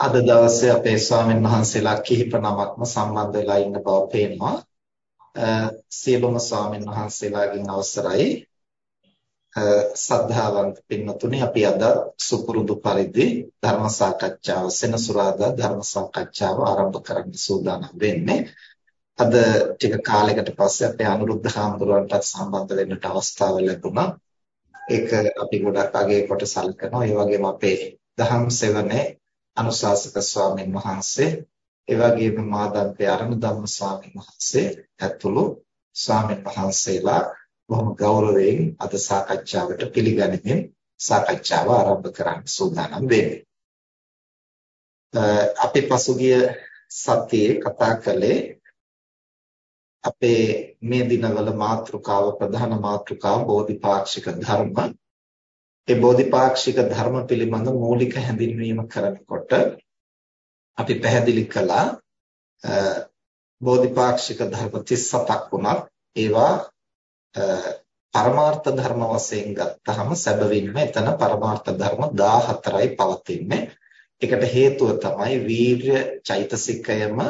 අද දවසේ අපේ ස්වාමීන් වහන්සේලා කිහිප නමක්ම සම්බන්ධ වෙලා ඉන්න බව පේනවා. සියලුම ස්වාමීන් වහන්සේලාගෙන් අවසරයි සද්ධාවන්ත පින්වතුනි අපි අද සුපුරුදු පරිදි ධර්ම සාකච්ඡාව සෙනසුරාදා ධර්ම සාකච්ඡාව ආරම්භ කරන්න සූදානම් වෙන්නේ. අද ටික කාලයකට පස්සේ අපේ අනුරුද්ධ හාමුදුරුවන්ටත් සම්බන්ධ වෙන්නට අවස්ථාව ලැබුණා. ඒක අපි ගොඩක් අගය කොට සැලකනවා. ඒ වගේම අපේ දහම් සෙවනේ අනුශාසක ස්වාමීන් වහන්සේ ඒ වගේම මාදම්පේ අරණ ධම්ම ස්වාමීන් වහන්සේ ඇතුළු ස්වාමීන් වහන්සේලා බොහොම ගෞරවයෙන් අද සාකච්ඡාවට පිළිගනිමින් සාකච්ඡාව ආරම්භ කරන්න සූදානම් වෙන්නේ. අපි පසුගිය සතියේ කතා කළේ අපේ මේ දිනවල මාතෘකාව ප්‍රධාන මාතෘකාව බෝධිපාක්ෂික ධර්ම ඒ බෝධිපාක්ෂික ධර්ම පිළිබඳ මූලික හැඳින්වීම කරනකොට අපි පැහැදිලි කළා බෝධිපාක්ෂික ධර්ම 37ක් වුණත් ඒවා පරමාර්ථ ධර්ම වශයෙන් ගත්තහම සැබවින්ම එතන පරමාර්ථ ධර්ම 14යි පවතින්නේ. ඒකට හේතුව තමයි වීර්ය චෛතසිකයම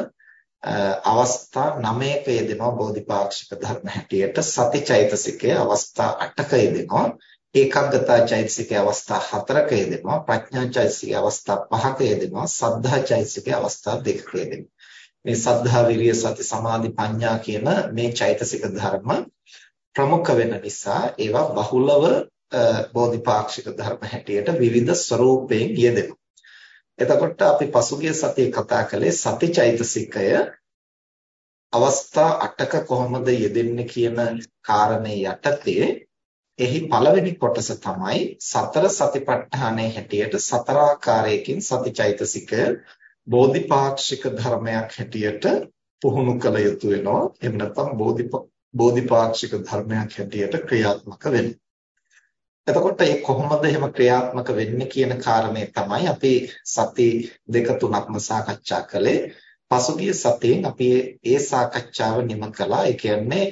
අවස්ථා 9ක යෙදෙනවා බෝධිපාක්ෂික ධර්ම හැටියට සති චෛතසිකය අවස්ථා 8ක යෙදෙනවා ඒකාග්‍රතා චෛතසිකයේ අවස්ථා 4ක යෙදෙනවා. ප්‍රඥා චෛතසිකයේ අවස්ථා 5ක යෙදෙනවා. සද්ධා චෛතසිකයේ අවස්ථා 2ක යෙදෙනවා. මේ සද්ධා විරිය සති සමාධි ප්‍රඥා කියන මේ චෛතසික ධර්ම ප්‍රමුඛ වෙන නිසා ඒවා බහුලව බෝධිපාක්ෂික ධර්ම හැටියට විවිධ ස්වરૂපයෙන් යෙදෙනවා. එතකොට අපි පසුගිය සතියේ කතා කළේ සති චෛතසිකය අවස්ථා 8ක කොහොමද යෙදෙන්නේ කියන කාරණේ යටතේ එහි පළවෙනි කොටස තමයි සතර සතිපට්ඨානයේ හැටියට සතර ආකාරයකින් සතිචෛතසිකය බෝධිපාක්ෂික ධර්මයක් හැටියට පුහුණු කළ යුතු වෙනවා. එහෙම නැත්නම් බෝධිපාක්ෂික ධර්මයක් හැටියට ක්‍රියාත්මක වෙනවා. එතකොට මේ කොහොමද එහෙම ක්‍රියාත්මක වෙන්නේ කියන කාරණේ තමයි අපි සති දෙක තුනක්ම සාකච්ඡා කළේ. පසුගිය සතියෙන් අපි ඒ සාකච්ඡාව නිම කළා. ඒ කියන්නේ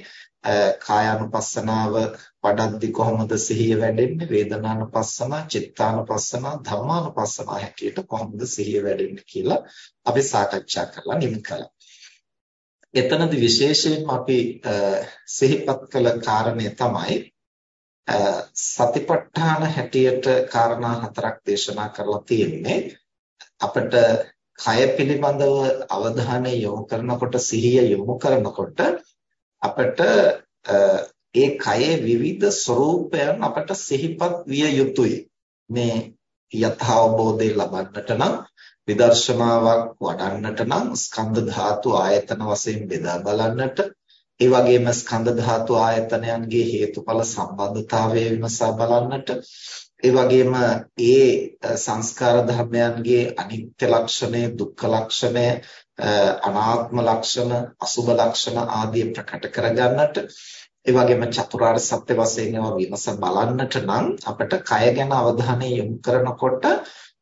කායානුපස්සනාව වඩද්දි කොහොමද සිහිය වැඩෙන්නේ වේදනානුපස්සනා චිත්තානුපස්සනා ධම්මානුපස්සනා හැටියට කොහොමද සිහිය වැඩෙන්නේ කියලා අපි සාකච්ඡා කරලා නිම කළා. එතනදි විශේෂයෙන්ම අපි සිහිපත් කළ කාරණය තමයි සතිපට්ඨාන හැටියට කාරණා හතරක් දේශනා කරලා තියෙන්නේ අපිට කය පිළිබඳව අවධානය යොමු කරනකොට සිහිය යොමු කරනකොට අපිට ඒ කයේ විවිධ ස්වરૂපයන් අපට සිහිපත් විය යුතුයි. මේ යථාබෝධය ලබන්නට නම් විදර්ශනාවක් වඩන්නට නම් ස්කන්ධ ධාතු ආයතන වශයෙන් බෙදා බලන්නට ඒ වගේම ස්කන්ධ ධාතු ආයතනයන්ගේ හේතුඵල සම්බන්ධතාවය විමසා බලන්නට ඒ වගේම ඒ සංස්කාර ධර්මයන්ගේ අනිත්‍ය ලක්ෂණය දුක්ඛ ලක්ෂණය අනාත්ම ලක්ෂණ අසුභ ලක්ෂණ ආදී ප්‍රකට කරගන්නට ඒ වගේම චතුරාර්ය සත්‍ය වශයෙන් ඒවා විමස බලන්නට නම් අපිට කය ගැන අවධානය යොමු කරනකොට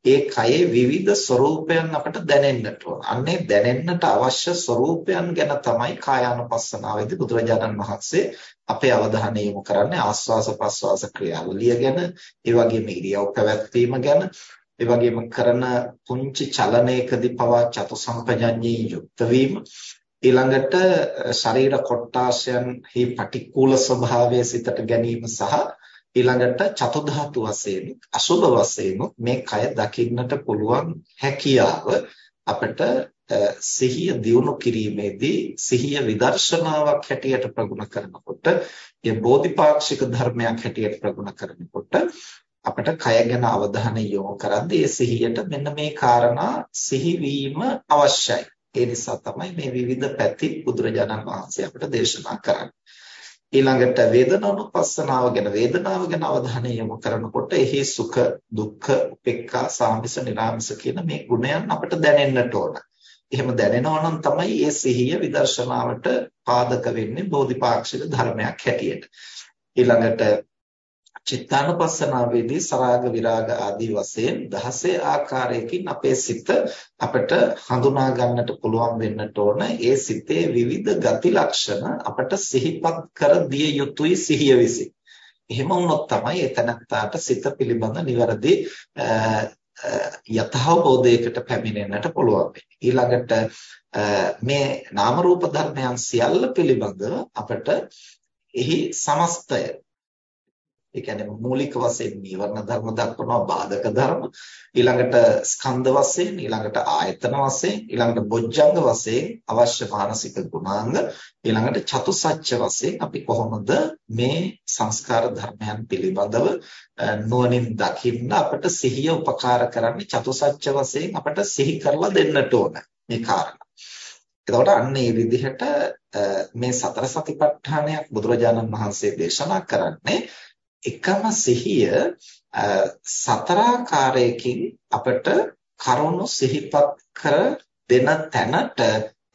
ඒ කයේ විවිධ ස්වરૂපයන් අපට දැනෙන්නට ඕන. අන්නේ දැනෙන්නට අවශ්‍ය ස්වરૂපයන් ගැන තමයි කායානුපස්සනාවේදී බුදුරජාණන් වහන්සේ අපේ අවධානය යොමු කරන්නේ ආස්වාස ප්‍රස්වාස ක්‍රියාවලිය ගැන, ඒ වගේම ඉරියව් පැවැත්වීම ගැන, ඒ වගේම කරන පුංචි චලනයකදී පවා චතු සම්පජඤ්ඤේ යුක්ත වීම ඊළඟට ශරීර කොට්ටාශයන්හි පටික්කුල ස්වභාවය සිතට ගැනීම සහ ඊළඟට චතු ධාතු වශයෙන් අසුබ වශයෙන් මේ කය දකින්නට පුළුවන් හැකියාව අපිට සිහිය දියුණු කිරීමේදී සිහිය විදර්ශනාවක් හැටියට ප්‍රගුණ කරනකොට ඒ බෝධිපාක්ෂික ධර්මයක් හැටියට ප්‍රගුණ කරනකොට අපිට කය ගැන අවධානය යොමු කරද්දී ඒ සිහියට මෙන්න මේ කාරණා සිහිවීම අවශ්‍යයි. ඒ නිසා තමයි මේ විවිධ පැති බුදුරජාණන් වහන්සේ අපිට දේශනා කරන්නේ. ඊළඟට වේදනානුපස්සනාව ගැන වේදනාව ගැන අවධානය යොමු කරනකොට එහි සුඛ දුක්ඛ උපේක්ඛා සාමිස නිරාමිස කියන මේ ගුණයන් අපිට දැනෙන්නට ඕන. එහෙම දැනෙනවා නම් තමයි මේ සිහිය විදර්ශනාවට පාදක වෙන්නේ බෝධිපාක්ෂික ධර්මයක් හැටියට. ඊළඟට චිත්තානුපස්සනාවේදී සරාග විරාග ආදී වශයෙන් 16 ආකාරයකින් අපේ සිත අපිට හඳුනා ගන්නට පුළුවන් වෙන්නට ඕන ඒ සිතේ විවිධ ගති ලක්ෂණ අපට සිහිපත් කර දිය යුතුයි සිහිය විසින්. එහෙම වුණොත් තමයි එතනත්තාට සිත පිළිබඳ නිවැරදි යථාබෝධයකට පැමිණෙන්නට පුළුවන් වෙන්නේ. ඊළඟට මේ නාම රූප ධර්මයන් සියල්ල පිළිබඳව අපට එහි සමස්තය ඒ කියන්නේ මූලික වශයෙන් නීවරණ ධර්ම දක්වනවා බාධක ධර්ම ඊළඟට ස්කන්ධ වශයෙන් ඊළඟට ආයතන වශයෙන් ඊළඟට බොජ්ජංග වශයෙන් අවශ්‍ය මානසික ගුණාංග ඊළඟට චතුසත්‍ය වශයෙන් අපි කොහොමද මේ සංස්කාර ධර්මයන් පිළිබඳව නුවණින් දකින්න අපට සිහිය උපකාර කරන්නේ චතුසත්‍ය වශයෙන් අපට සිහි කරලා දෙන්නට ඕන මේ කාරණා. එතකොට අන්න ඒ විදිහට මේ සතර සතිපට්ඨානයක් බුදුරජාණන් වහන්සේ දේශනා කරන්නේ එකම සිහිය සතරාකාරයකින් අපට කරුණු සිහිපත් කර දෙන තැනට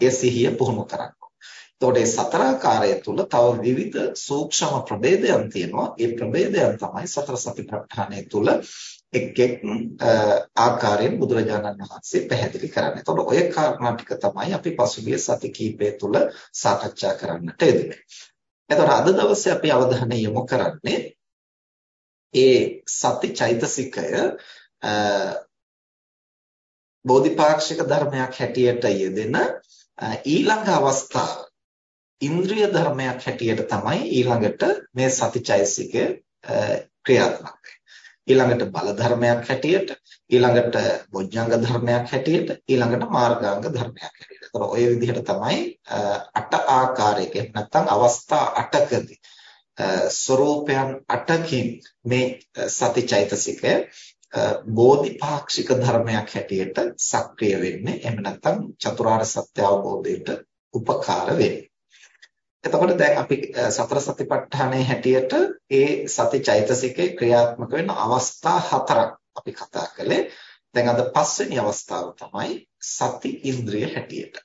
ඒ සිහිය පුහුණු කරන්න. එතකොට මේ සතරාකාරය තුල තව විවිධ සූක්ෂම ප්‍රභේදයන් තියෙනවා. ඒ ප්‍රභේදයන් තමයි සතර සතිපට්ඨානය තුල එක් එක් ආකාරයෙන් බුදුරජාණන් වහන්සේ පැහැදිලි කරන්නේ. එතකොට ඔය කාරණා ටික තමයි අපි පසුගිය සති කිහිපය තුල සාකච්ඡා කරන්නට යෙදුනේ. එතකොට අද දවසේ අපි අවධානය යොමු කරන්නේ ඒ සති චෛතසිකය බෝධිපාක්ෂික ධර්මයක් හැටියට යෙදෙන ඊළඟ අවස්ථාව ඉන්ද්‍රිය ධර්මයක් හැටියට තමයි ඊළඟට මේ සති චෛතසිකය ක්‍රියාත්මක ඊළඟට බල ධර්මයක් හැටියට ඊළඟට බොජ්ජංග ධර්මයක් හැටියට ඊළඟට මාර්ගාංග ධර්මයක් හැටියට. ඒතර ඔය විදිහට තමයි අට ආකාරයකින් නැත්නම් අවස්ථා 8කදී ස්වરૂපයන් 8කින් මේ සතිචෛතසිකය බෝධිපාක්ෂික ධර්මයක් හැටියට සක්‍රිය වෙන්නේ එහෙම නැත්නම් චතුරාර්ය සත්‍ය අවබෝධයට උපකාර වෙන්නේ. එතකොට දැන් අපි සතර සතිපට්ඨානයේ හැටියට ඒ සතිචෛතසිකේ ක්‍රියාත්මක වෙන අවස්ථා හතරක් අපි කතා කළේ. දැන් අද පස්වෙනි අවස්ථාව තමයි සති ඉන්ද්‍රිය හැටියට.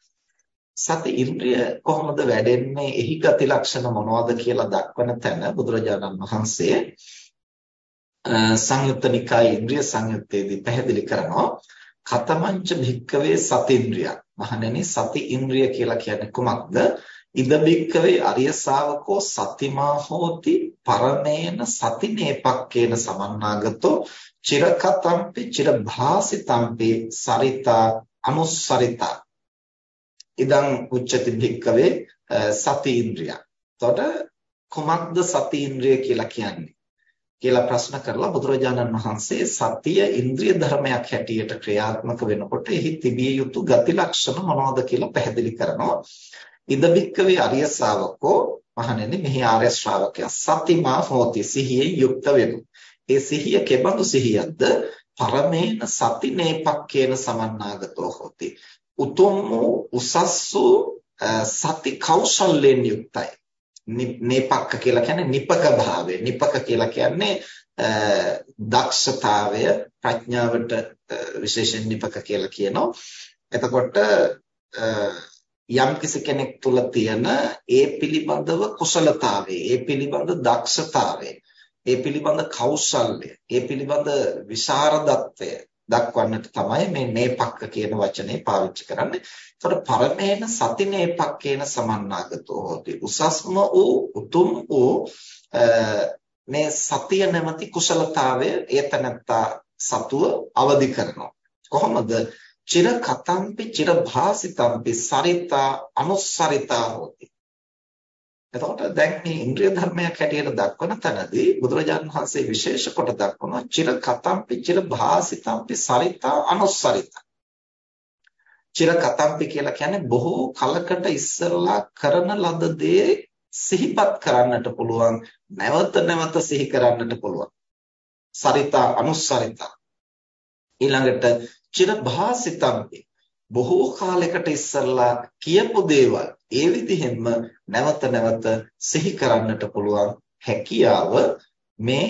සති ඉන්ද්‍රිය කොහොමද වැඩෙන්නේ? එහි ගති ලක්ෂණ මොනවද කියලා දක්වන තැන බුදුරජාණන් වහන්සේ සංයුත්ත නිකායේ ඉන්ද්‍රිය සංයුත්තේදී පැහැදිලි කරනවා. කතමංච භික්කවේ සතිඉන්ද්‍රිය මහණෙනි සති ඉන්ද්‍රිය කියලා කියන්නේ කුමක්ද? ඉද භික්කවේ අරිය ශාවකෝ සතිමා හෝති පරමේන සතිනේපක්කේන සමන්නාගතෝ චිරකතම්පි චිරභාසිතම්පි සරිතා අනුස්සරිතා. ඉදං උච්චති භික්කවේ සති ඉන්ද්‍රිය. එතකොට කොමක්ද සති ඉන්ද්‍රිය කියලා කියන්නේ? කියලා ප්‍රශ්න කරලා බුදුරජාණන් වහන්සේ සතිය ඉන්ද්‍රිය ධර්මයක් හැටියට ක්‍රියාත්මක වෙනකොට එහි තිබිය යුතු ගති ලක්ෂණ මොනවද කියලා පැහැදිලි කරනවා. ඉද භික්කවේ අරිය ශාවකෝ මහණෙනි මෙහි ආර්ය ශ්‍රාවකයා සතිමා හෝති සිහියෙන් යුක්ත වෙනු. ඒ සිහිය කෙබඳු සිහියක්ද? පරමේන සති නේපක්කේන සමන්නාගතෝ හෝති. උතුම් වූ උසස් වූ සති කෞශල්‍යයෙන් යුක්තයි. නේපක්ක කියලා කියන්නේ නිපක භාවය. නිපක කියලා කියන්නේ දක්ෂතාවය ප්‍රඥාවට විශේෂයෙන් නිපක කියලා කියනවා. එතකොට යම් කිසි කෙනෙක් තුල තියෙන ඒ පිළිබඳව කුසලතාවය, ඒ පිළිබඳ දක්ෂතාවය, ඒ පිළිබඳ කෞශල්‍ය, ඒ පිළිබඳ විශාරදත්වය දක්වන්නට තමයි මේ නේපක්ක කියන වචනේ පාවිච්චි කරන්නේ. ඒතකොට පරමේන සති නේපක්කේන සමන්නාගතෝ හොති. උසස්ම වූ උතුම් වූ මේ සතිය නැමැති කුසලතාවය ඒතනත්තා සතුව අවදි කරනවා. කොහොමද? චිර කතම්පි චිර භාසිතම්පි සරිතා අනුස්සරිතා හොති. එතකොට දැන් මේ ඉන්ද්‍රිය ධර්මයක් හැටියට දක්වන තැනදී බුදුරජාණන් වහන්සේ විශේෂ කොට දක්වනවා චිර කතම්පි චිර භාසිතම්පි සරිතා අනුස්සරිතා. චිර කතම්පි කියලා කියන්නේ බොහෝ කලකට ඉස්සරලා කරන ලද දේ සිහිපත් කරන්නට පුළුවන් නැවත නැවත සිහි කරන්නට පුළුවන්. සරිතා අනුස්සරිතා. ඊළඟට චිර භාසිතම්පි බොහෝ කාලයකට ඉස්සරලා කියපු දේවල් ඒ විදිහෙන්ම නැවත නැවත සිහි කරන්නට පුළුවන් හැකියාව මේ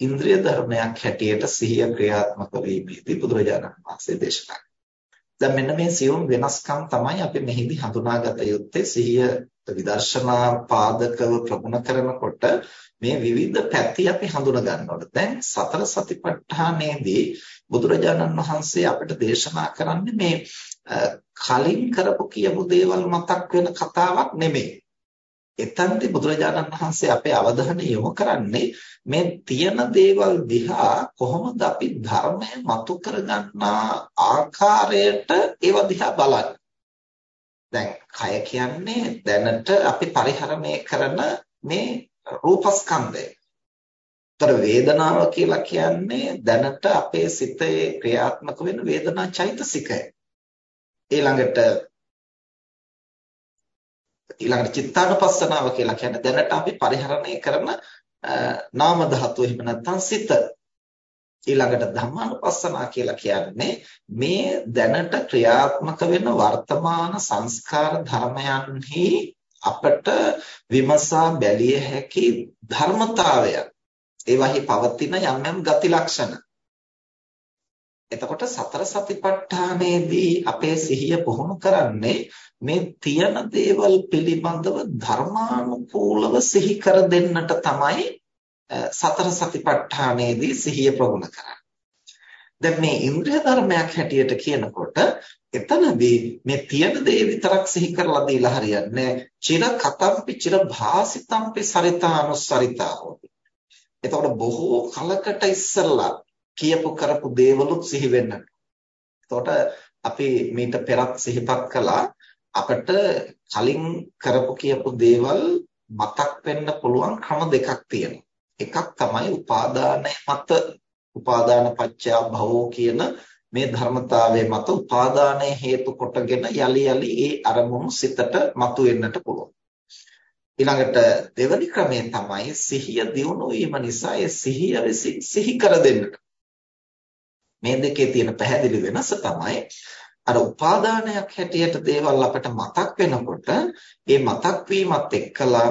ඉන්ද්‍රිය ධර්මයක් හැටියට සිහිය ක්‍රියාත්මක වීමේදී බුදුරජාණන් වහන්සේ දේශනා දැන් මෙන්න මේ සියුම් වෙනස්කම් තමයි අපි මෙහිදී හඳුනාගත යුත්තේ සිහිය විදර්ශනා පාදකව ප්‍රගුණ කරනකොට මේ විවිධ පැති අපි හඳුනා ගන්නකොට දැන් සතර සතිපට්ඨානයේදී බුදුරජාණන් වහන්සේ අපිට දේශනා කරන්නේ මේ කලින් කරපු කියපු දේවල් මතක් වෙන කතාවක් නෙමෙයි. එතනදී බුදුරජාණන් වහන්සේ අපේ අවධානය යොමු කරන්නේ මේ තියෙන දේවල් දිහා කොහොමද අපි ධර්මය මතු කරගන්නා ආකාරයට ඒව දිහා බලන්නේ. දැන් කය කියන්නේ දැනට අපි පරිහරණය කරන මේ රූපස්කන්ධය. ତර වේදනාව කියලා කියන්නේ දැනට අපේ සිතේ ක්‍රියාත්මක වෙන වේදනා චෛතසිකය. ඊළඟට ඊළඟට චිත්තානුපස්සනාව කියලා කියන්නේ දැනට අපි පරිහරණය කරන නාම ධාතු එහෙම නැත්නම් සිත. ඊළඟට ධම්මානුපස්සනා කියලා කියන්නේ මේ දැනට ක්‍රියාත්මක වෙන වර්තමාන සංස්කාර ධර්මයන්හි අපට විමසා බැලිය හැකි ධර්මතාවය ඒවාහි පවතින යම් යම් ගති ලක්ෂණ එතකොට සතර සතිපට්ඨානයේදී අපේ සිහිය පුහුණු කරන්නේ මේ තියෙන දේවල් පිළිබඳව ධර්මානුකූලව සිහි කර දෙන්නට තමයි සතර සතිපට්ඨානයේදී සිහිය ප්‍රගුණ කරන්නේ. දැන් මේ ඉන්ද්‍රිය ධර්මයක් හැටියට කියනකොට එතනදී මේ තියෙන දේ විතරක් සිහි කරලා දීලා හරියන්නේ චිර කතම්පි චිර භාසිතම්පි සරිතානුස්සරිතා හොති. එතකොට බොහෝ කලකට ඉස්සෙල්ලා කියපු කරපු දේවලුත් සිහි වෙන්නට. එතකොට අපි මීට පෙරත් සිහිපත් කළා අපිට කලින් කරපු කියපු දේවල් මතක් වෙන්න පුළුවන් ක්‍රම දෙකක් තියෙනවා. එකක් තමයි උපාදානය මත උපාදාන පත්‍ය භවෝ කියන මේ ධර්මතාවයේ මත උපාදානය හේතු කොටගෙන යලි යලි ඒ අරමුණු සිතට මතුවෙන්නට පුළුවන්. ඊළඟට දෙවැනි ක්‍රමය තමයි සිහිය දියුණු වීම නිසා ඒ සිහිය විසින් සිහි කර දෙන්නට. මේ දෙකේ තියෙන පැහැදිලි වෙනස තමයි අර උපාදානයක් හැටියට දේවල් අපට මතක් වෙනකොට ඒ මතක් වීමත් එක්කලා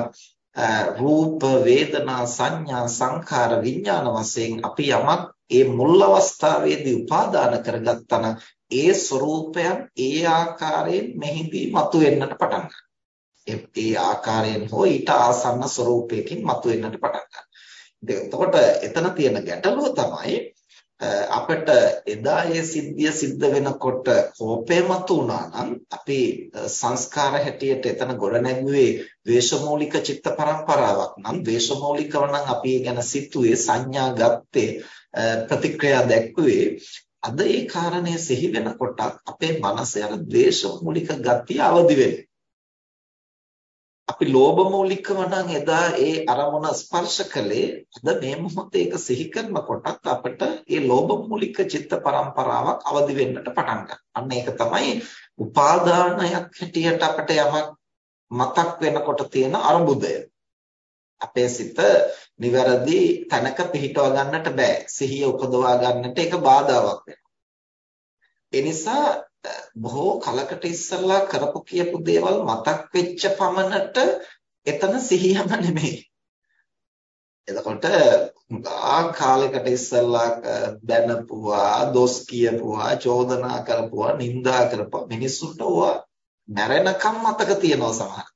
රූප වේදනා සංඥා සංඛාර විඥාන වශයෙන් අපි යමක් ඒ මුල් අවස්ථාවේදී උපාදාන කරගත්තා ඒ ස්වરૂපයන් ඒ ආකාරයෙන් මෙහිදී මතුවෙන්නට පටන් ගන්නවා. ඒ ආකාරයෙන් හෝ ඊට ආසන්න ස්වરૂපයකින් මතුවෙන්නට පටන් ගන්නවා. එතකොට එතන තියෙන ගැටලුව තමයි අපිට එදා ඒ සිද්ධිය සිද්ධ වෙනකොට කෝපය මතුණා නම් අපි සංස්කාර හැටියට එතන ගොඩ නැගුවේ ද්වේෂමූලික චිත්ත පරම්පරාවක් නම් ද්වේෂමූලිකව නම් අපි ගැන සිතුවේ සංඥා ගත්තේ ප්‍රතික්‍රියා දැක්ුවේ අද ඒ කාරණය සිහි වෙනකොට අපේ මනසේ අර ද්වේෂමූලික ගතිය අවදි වෙනවා. අපි ලෝභ මූලිකව නම් එදා ඒ අරමුණ ස්පර්ශ කළේ අද මේ මොහොතේ ඒක සිහි කරනකොටත් අපිට ඒ ලෝභ මූලික චිත්ත පරම්පරාවක් අවදි වෙන්නට පටන් අන්න ඒක තමයි උපාදානයක් හැටියට අපිට යමක් මතක් වෙනකොට තියෙන අරුබුදය. අපේ සිත නිවැරදි තැනක පිහිටව ගන්නට බෑ. සිහිය උපදවා ගන්නට ඒක බාධාවක් වෙනවා. ඒ නිසා බොහෝ කලකට ඉස්සෙල්ලා කරපු කියපු දේවල් මතක් වෙච්ච පමණට එතන සිහියම නෙමෙයි. එතකොට ගා කාලයකට ඉස්සෙල්ලා දැනපුවා, දොස් කියපුවා, චෝදනා කරපුවා, නිඳා කරපුවා මිනිස්සුන්ට ඕවා මැරෙනකම් මතක තියෙනවා සමහර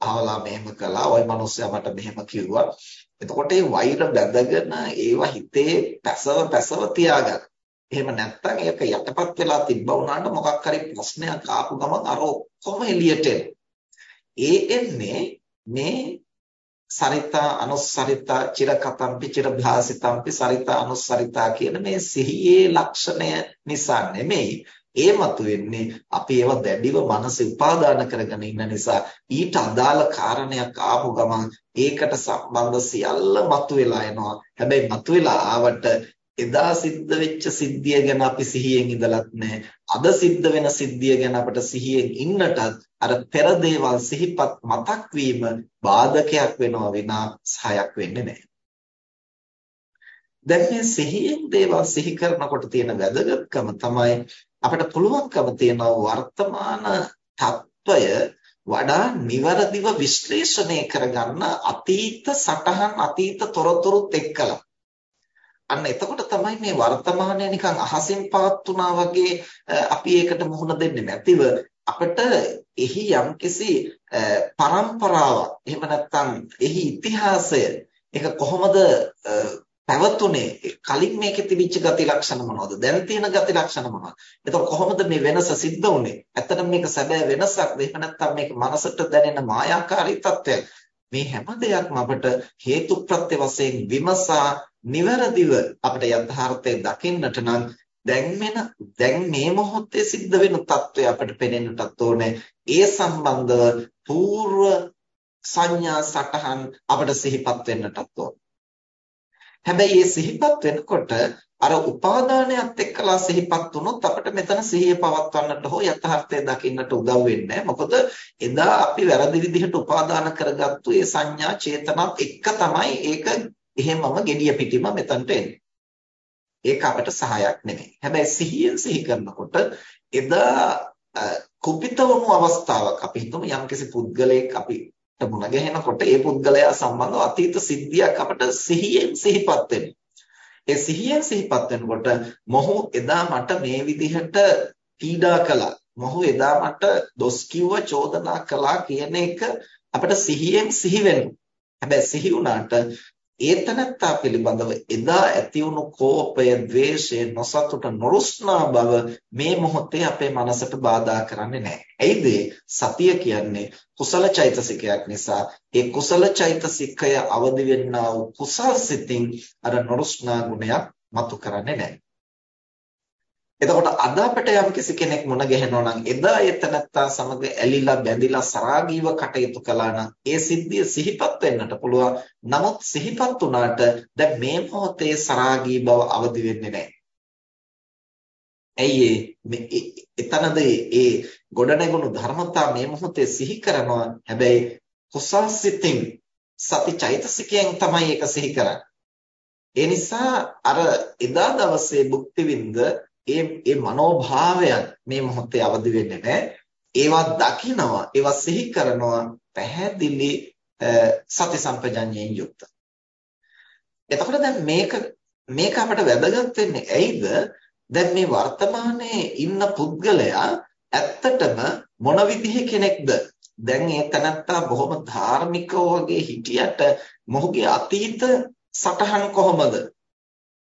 අහලා මෙහෙම කළා, ওই මිනිස්සයා මට මෙහෙම කිව්වා. එතකොට ඒ වෛර බැඳගෙන ඒවා හිතේ පැසව පැසව තියාගන්න. එහෙම නැත්නම් ඒක යටපත් වෙලා තිබ්බ වුණාට මොකක් හරි ප්‍රශ්නයක් ආපු ගමන් අර ඔක්කොම එළියට ඒ එන්නේ මේ සරිතා අනුස්සරිතා චිරකතම්පි චිරභාසිතම්පි සරිතා අනුස්සරිතා කියන මේ සිහියේ ලක්ෂණය නිසා නෙමෙයි. ඒ මතුවෙන්නේ අපි ඒව දැඩිව මනසේ උපාදාන කරගෙන ඉන්න නිසා ඊට අදාළ කාරණයක් ආපු ගමන් ඒකට සම්බන්ධ සියල්ල මතුවෙලා එනවා. හැබැයි මතුවෙලා ආවට එදා සිද්ධ වෙච්ච සිද්ධිය ගැන අපි සිහියෙන් ඉඳලත් නැහැ. අද සිද්ධ වෙන සිද්ධිය ගැන අපට සිහියෙන් ඉන්නටත් අර පෙර දේවල් සිහිපත් මතක් වීම බාධකයක් වෙනවා විනා සහයක් වෙන්නේ නැහැ. දැන් මේ සිහියෙන් දේවල් සිහි කරනකොට තියෙන වැදගත්කම තමයි අපට පුළුවන්කම තියෙනවා වර්තමාන తত্ত্বය වඩා નિවරදිව විශ්ලේෂණය කරගන්න අතීත සටහන් අතීත තොරතුරුත් එක්කලා අන්න එතකොට තමයි මේ වර්තමානය නිකන් අහසින් පාත් වුණා වගේ අපි ඒකට මුහුණ දෙන්නේ නැතිව අපිට එහි යම්කිසි පරම්පරාවක් එහෙම නැත්නම් එහි ඉතිහාසය ඒක කොහොමද පැවතුනේ කලින් මේකේ තිබිච්ච ගති ලක්ෂණ මොනවද? දැන් තියෙන ගති ලක්ෂණ මොනවද? එතකොට කොහොමද මේ වෙනස සිද්ධ වුනේ? ඇත්තටම මේක සැබෑ වෙනසක්ද? එහෙම නැත්නම් මේක මනසට දැනෙන මායාකාරී තත්ත්වයක්? මේ හැම දෙයක්ම අපට හේතු ප්‍රත්‍ය වශයෙන් විමසා නිවැරදිව අපිට යථාර්ථය දකින්නට නම් දැන් දැන් මේ මොහොතේ සිද්ධ වෙන తত্ত্বය අපිට පේනෙන්නටත් ඕනේ. ඒ සම්බන්ධව పూర్ව සංඥා සටහන් අපිට සිහිපත් වෙන්නටත් ඕනේ. හැබැයි මේ සිහිපත් වෙනකොට අර උපාදානයත් එක්කලා සිහිපත් වුණොත් අපිට මෙතන සිහිය පවත්වන්නට හෝ යථාර්ථය දකින්නට උදව් වෙන්නේ මොකද එදා අපි වැරදි විදිහට උපාදාන කරගත්තු ඒ සංඥා චේතනත් එක්ක තමයි ඒක එහෙමම gediya pitima මෙතනට එන්නේ. ඒක අපිට සහායක් නෙමෙයි. හැබැයි සිහියෙන් සිහි කරනකොට එදා කුපිත වුණු අවස්ථාවක් අපි හිතමු යම්කිසි පුද්ගලයෙක් අපිට මුණ ගැහෙනකොට ඒ පුද්ගලයා සම්බන්ධව අතීත සිද්ධියක් අපිට සිහියෙන් සිහිපත් වෙනවා. ඒ සිහියෙන් සිහිපත් වෙනකොට මොහු එදා මට මේ විදිහට පීඩා කළා. මොහු එදා මට දොස් කිව්ව චෝදනා කළා කියන එක අපිට සිහියෙන් සිහි වෙනවා. හැබැයි සිහි වුණාට ඒතනත්තා පිළිබඳව එදා ඇති වුණු කෝපය, ద్వේෂය, නොසතුට, නොරුස්නා බව මේ මොහොතේ අපේ මනසට බාධා කරන්නේ නැහැ. ඇයිද? සතිය කියන්නේ කුසල චෛතසිකයක් නිසා ඒ කුසල චෛතසිකය අවදි වෙන්නා වූ කුසල් සිතින් අර නොරුස්නා ගුණයක් මතු කරන්නේ නැහැ. එතකොට අද අපිට යම් කිසි කෙනෙක් මුණ ගැහෙනවා නම් එදා එතනත්තා සමග ඇලිලා බැඳිලා සරාගීව කටයුතු කළා නම් ඒ සිද්ධිය සිහිපත් වෙන්නට පුළුවන්. නමුත් සිහිපත් වුණාට දැන් මේ මොහොතේ සරාගී බව අවදි වෙන්නේ නැහැ. ඇයි මේ එතනද ඒ ගොඩනැගුණු ධර්මතා මේ මොහොතේ සිහි කරනවා. හැබැයි කුසල් සිතින් සති චෛතසිකයෙන් තමයි ඒක සිහි කරන්නේ. ඒ නිසා අර එදා දවසේ භුක්ති විඳ ඒ ඒ මනෝභාවයන් මේ මොහොතේ අවදි වෙන්නේ නැහැ. ඒවා දකිනවා, ඒවා සිහි කරනවා පැහැදිලි සති සම්පජඤ්ඤයෙන් යුක්ත. එතකොට දැන් මේක මේක අපට වැදගත් වෙන්නේ ඇයිද? දැන් මේ වර්තමානයේ ඉන්න පුද්ගලයා ඇත්තටම මොන විදිහේ කෙනෙක්ද? දැන් ඒ තනත්තා බොහොම ධාර්මිකව වගේ හිටියට මොහුගේ අතීත සටහන් කොහොමද?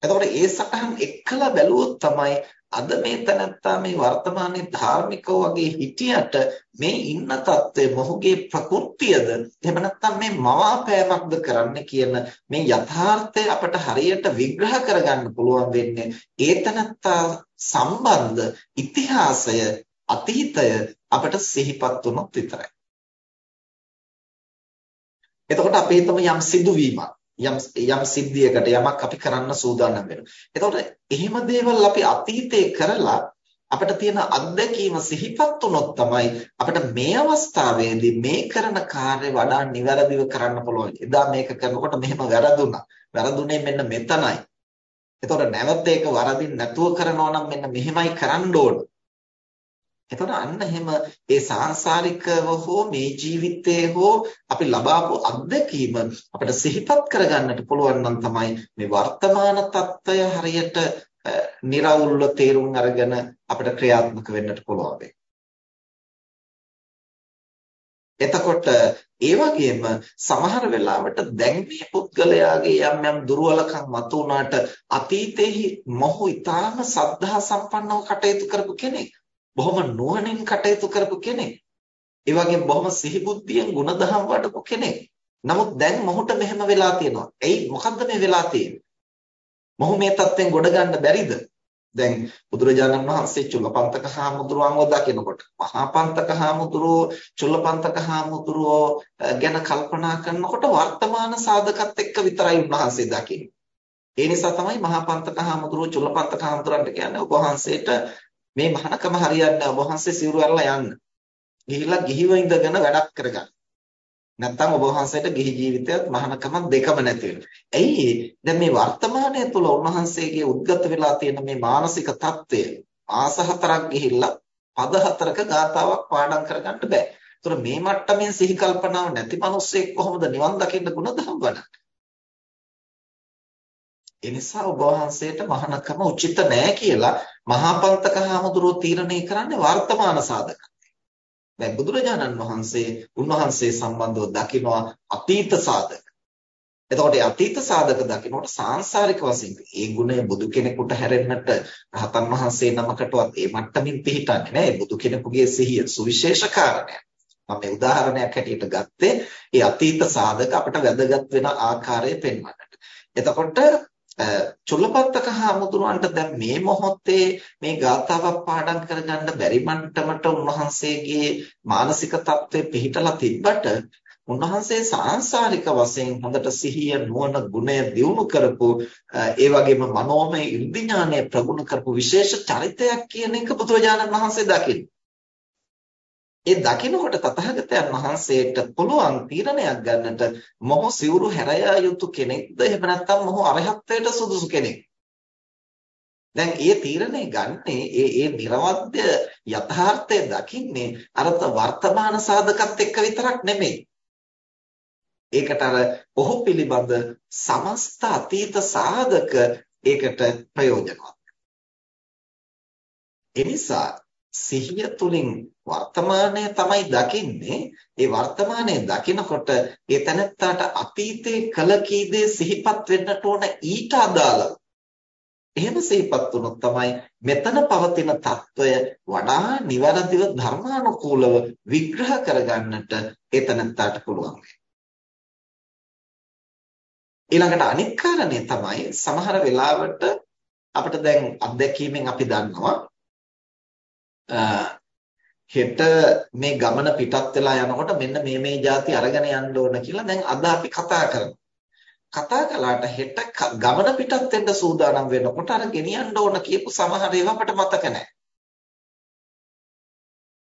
එතකොට ඒ සටහන් එක්කලා බැලුවොත් තමයි අද මේ තැනත්තා මේ වර්තමානයේ ධාර්මිකව වගේ හිටියට මේ ඉන්න తත්වය මොහුගේ ප්‍රകൃතියද එහෙම නැත්නම් මේ මවාපෑමක්ද කරන්න කියන මේ යථාර්ථය අපට හරියට විග්‍රහ කරගන්න පුළුවන් වෙන්නේ ඒ තැනත්තා සම්බන්ධ ඉතිහාසය අතීතය අපට සිහිපත් වුණොත් විතරයි. එතකොට අපි හිතමු යම් සිදුවීමක් යම් යම් සිද්ධියකට යමක් අපි කරන්න සූදානම් වෙනවා. එතකොට එහෙම දේවල් අපි අතීතේ කරලා අපිට තියෙන අත්දැකීම සිහිපත් වුණොත් තමයි අපිට මේ අවස්ථාවේදී මේ කරන කාර්ය වඩා නිවැරදිව කරන්න පුළුවන්. එදා මේක කරනකොට මෙහෙම වැරදුනා. වැරදුනේ මෙන්න මෙතනයි. එතකොට නැවත ඒක වරදින් නැතුව කරනවා නම් මෙන්න මෙහෙමයි කරන්න ඕන. එතකොට අන්න එහෙම ඒ සාංශාරිකව හෝ මේ ජීවිතයේ හෝ අපි ලබාපු අත්දැකීම අපිට සිහිපත් කරගන්නට පුළුවන් නම් තමයි මේ වර්තමාන తত্ত্বය හරියට निराවුල්ව තේරුම් අරගෙන අපිට ක්‍රියාත්මක වෙන්නට පුළුවන් එතකොට ඒ වගේම සමහර වෙලාවට දැන් මේ පුද්ගලයාගේ යම් යම් දුර්වලකම් මතු වුණාට අතීතයේ මොහු ඊටාම සද්ධා සම්පන්නව කටයුතු කරපු කෙනෙක්. බොහොම නුවණින් කටයුතු කරපු කෙනෙක්. ඒ වගේම බොහොම සිහිබුද්ධියෙන් ಗುಣධම් වඩපු කෙනෙක්. නමුත් දැන් මොහුට මෙහෙම වෙලා තියෙනවා. එයි මොකද්ද මේ වෙලා තියෙන්නේ? මොහු මේ தත්ත්වෙන් ගොඩ ගන්න බැරිද? දැන් බුදුරජාණන් වහන්සේ චුල්ලපන්තක හාමුදුරුවන්ව දකිනකොට මහා පන්තක හාමුදුරුවෝ චුල්ලපන්තක හාමුදුරුවෝ ගැන කල්පනා කරනකොට වර්තමාන සාධකත් එක්ක විතරයි උන්වහන්සේ දකින්නේ. ඒ නිසා තමයි මහා පන්තක හාමුදුරුවෝ චුල්ලපන්තක හාමුදුරන්ට කියන්නේ ඔබ වහන්සේට මේ මහානකම හරියන්නේ ඔබ වහන්සේ සිවුරු අරලා යන්න. ගිහිල්ලා ගිහිව ඉඳගෙන වැඩක් කරගන්න. නැත්තම් ඔබ වහන්සේට ගිහි ජීවිතයත් මහානකම දෙකම නැති ඇයි දැන් මේ වර්තමානය තුල උන්වහන්සේගේ උද්ගත වෙලා තියෙන මේ මානසික தত্ত্বය ආස හතරක් ගිහිල්ලා පද හතරක ගාතාවක් පාඩම් කරගන්න බෑ. ඒතර මේ මට්ටමින් සිහි කල්පනාව නැති මිනිස්සෙක් කොහොමද නිවන් දකින්න ගුණ දහම් වඩන්නේ? ඒ නිසා ඔබ වහන්සේට මහානකම උචිත නෑ කියලා මහා පන්තක හාමුදුරුවෝ තීරණය කරන්නේ වර්තමාන සාධක. දැන් බුදුරජාණන් වහන්සේ උන්වහන්සේ සම්බන්ධව දකිනවා අතීත සාධක. එතකොට අතීත සාධක දකිනකොට සාංශාරික වශයෙන් ඒ ගුණය බුදු කෙනෙකුට හැරෙන්නට රහතන් වහන්සේ නමකටවත් ඒ මට්ටමින් පිළිටන්නේ නැහැ. බුදු කෙනෙකුගේ සිහිය සුවිශේෂ කාරණයක්. මම මේ උදාහරණයක් හැටියට ගත්තේ ඒ අතීත සාධක අපට වැදගත් වෙන ආකාරය පෙන්වන්නට. එතකොට චුල්ලපත්තක හාමුදුරුවන්ට දැන් මේ මොහොතේ මේ ගාථාවක් පාඩම් කරගන්න බැරි මට්ටමට උන්වහන්සේගේ මානසික තත්ත්වය පිහිටලා තිබ්බට උන්වහන්සේ සාංශාරික වශයෙන් හොඳට සිහිය නුවණ ගුණය දියුණු කරපු ඒ වගේම මනෝමය ඉර්ධි ඥානය ප්‍රගුණ කරපු විශේෂ චරිතයක් කියන එක බුදුරජාණන් වහන්සේ දකින්න. ඒ දකින්නකොට තථාගතයන් වහන්සේට පුළුවන් තීරණයක් ගන්නට මොහු සිවුරු හැරයා යුතු කෙනෙක්ද එහෙම නැත්නම් මොහු අරහත්ත්වයට සුදුසු කෙනෙක්. දැන් ඒ තීරණය ගන්නේ ඒ ඒ නිර්වද්‍ය යථාර්ථය දකින්නේ අරත වර්තමාන සාධකත් එක්ක විතරක් නෙමෙයි. ඒකට අර ඔහු පිළිබඳ සමස්ත අතීත සාධක ඒකට ප්‍රයෝජනවත්. එනිසා සිහිය තුලින් වර්තමානය තමයි දකින්නේ. ඒ වර්තමානය දකිනකොට ඒ තැනත්තාට අතීතයේ කළ කීදේ සිහිපත් වෙන්නට ඕන ඊට අදාළව. එහෙම සිහිපත් වුණොත් තමයි මෙතන පවතින తত্ত্বය වඩා නිවැරදිව ධර්මානුකූලව විග්‍රහ කරගන්නට ඒ තැනත්තාට පුළුවන් ඊළඟට අනිත් කාරණේ තමයි සමහර වෙලාවට අපිට දැන් අත්දැකීමෙන් අපි දන්නවා හෙට මේ ගමන පිටත් වෙලා යනකොට මෙන්න මේ මේ જાති අරගෙන යන්න ඕන කියලා දැන් අද අපි කතා කරනවා. කතා කළාට හෙට ගමන පිටත් වෙන්න සූදානම් වෙනකොට අර ගෙනියන්න ඕන කියපු සමහර ඒවා අපට මතක නැහැ.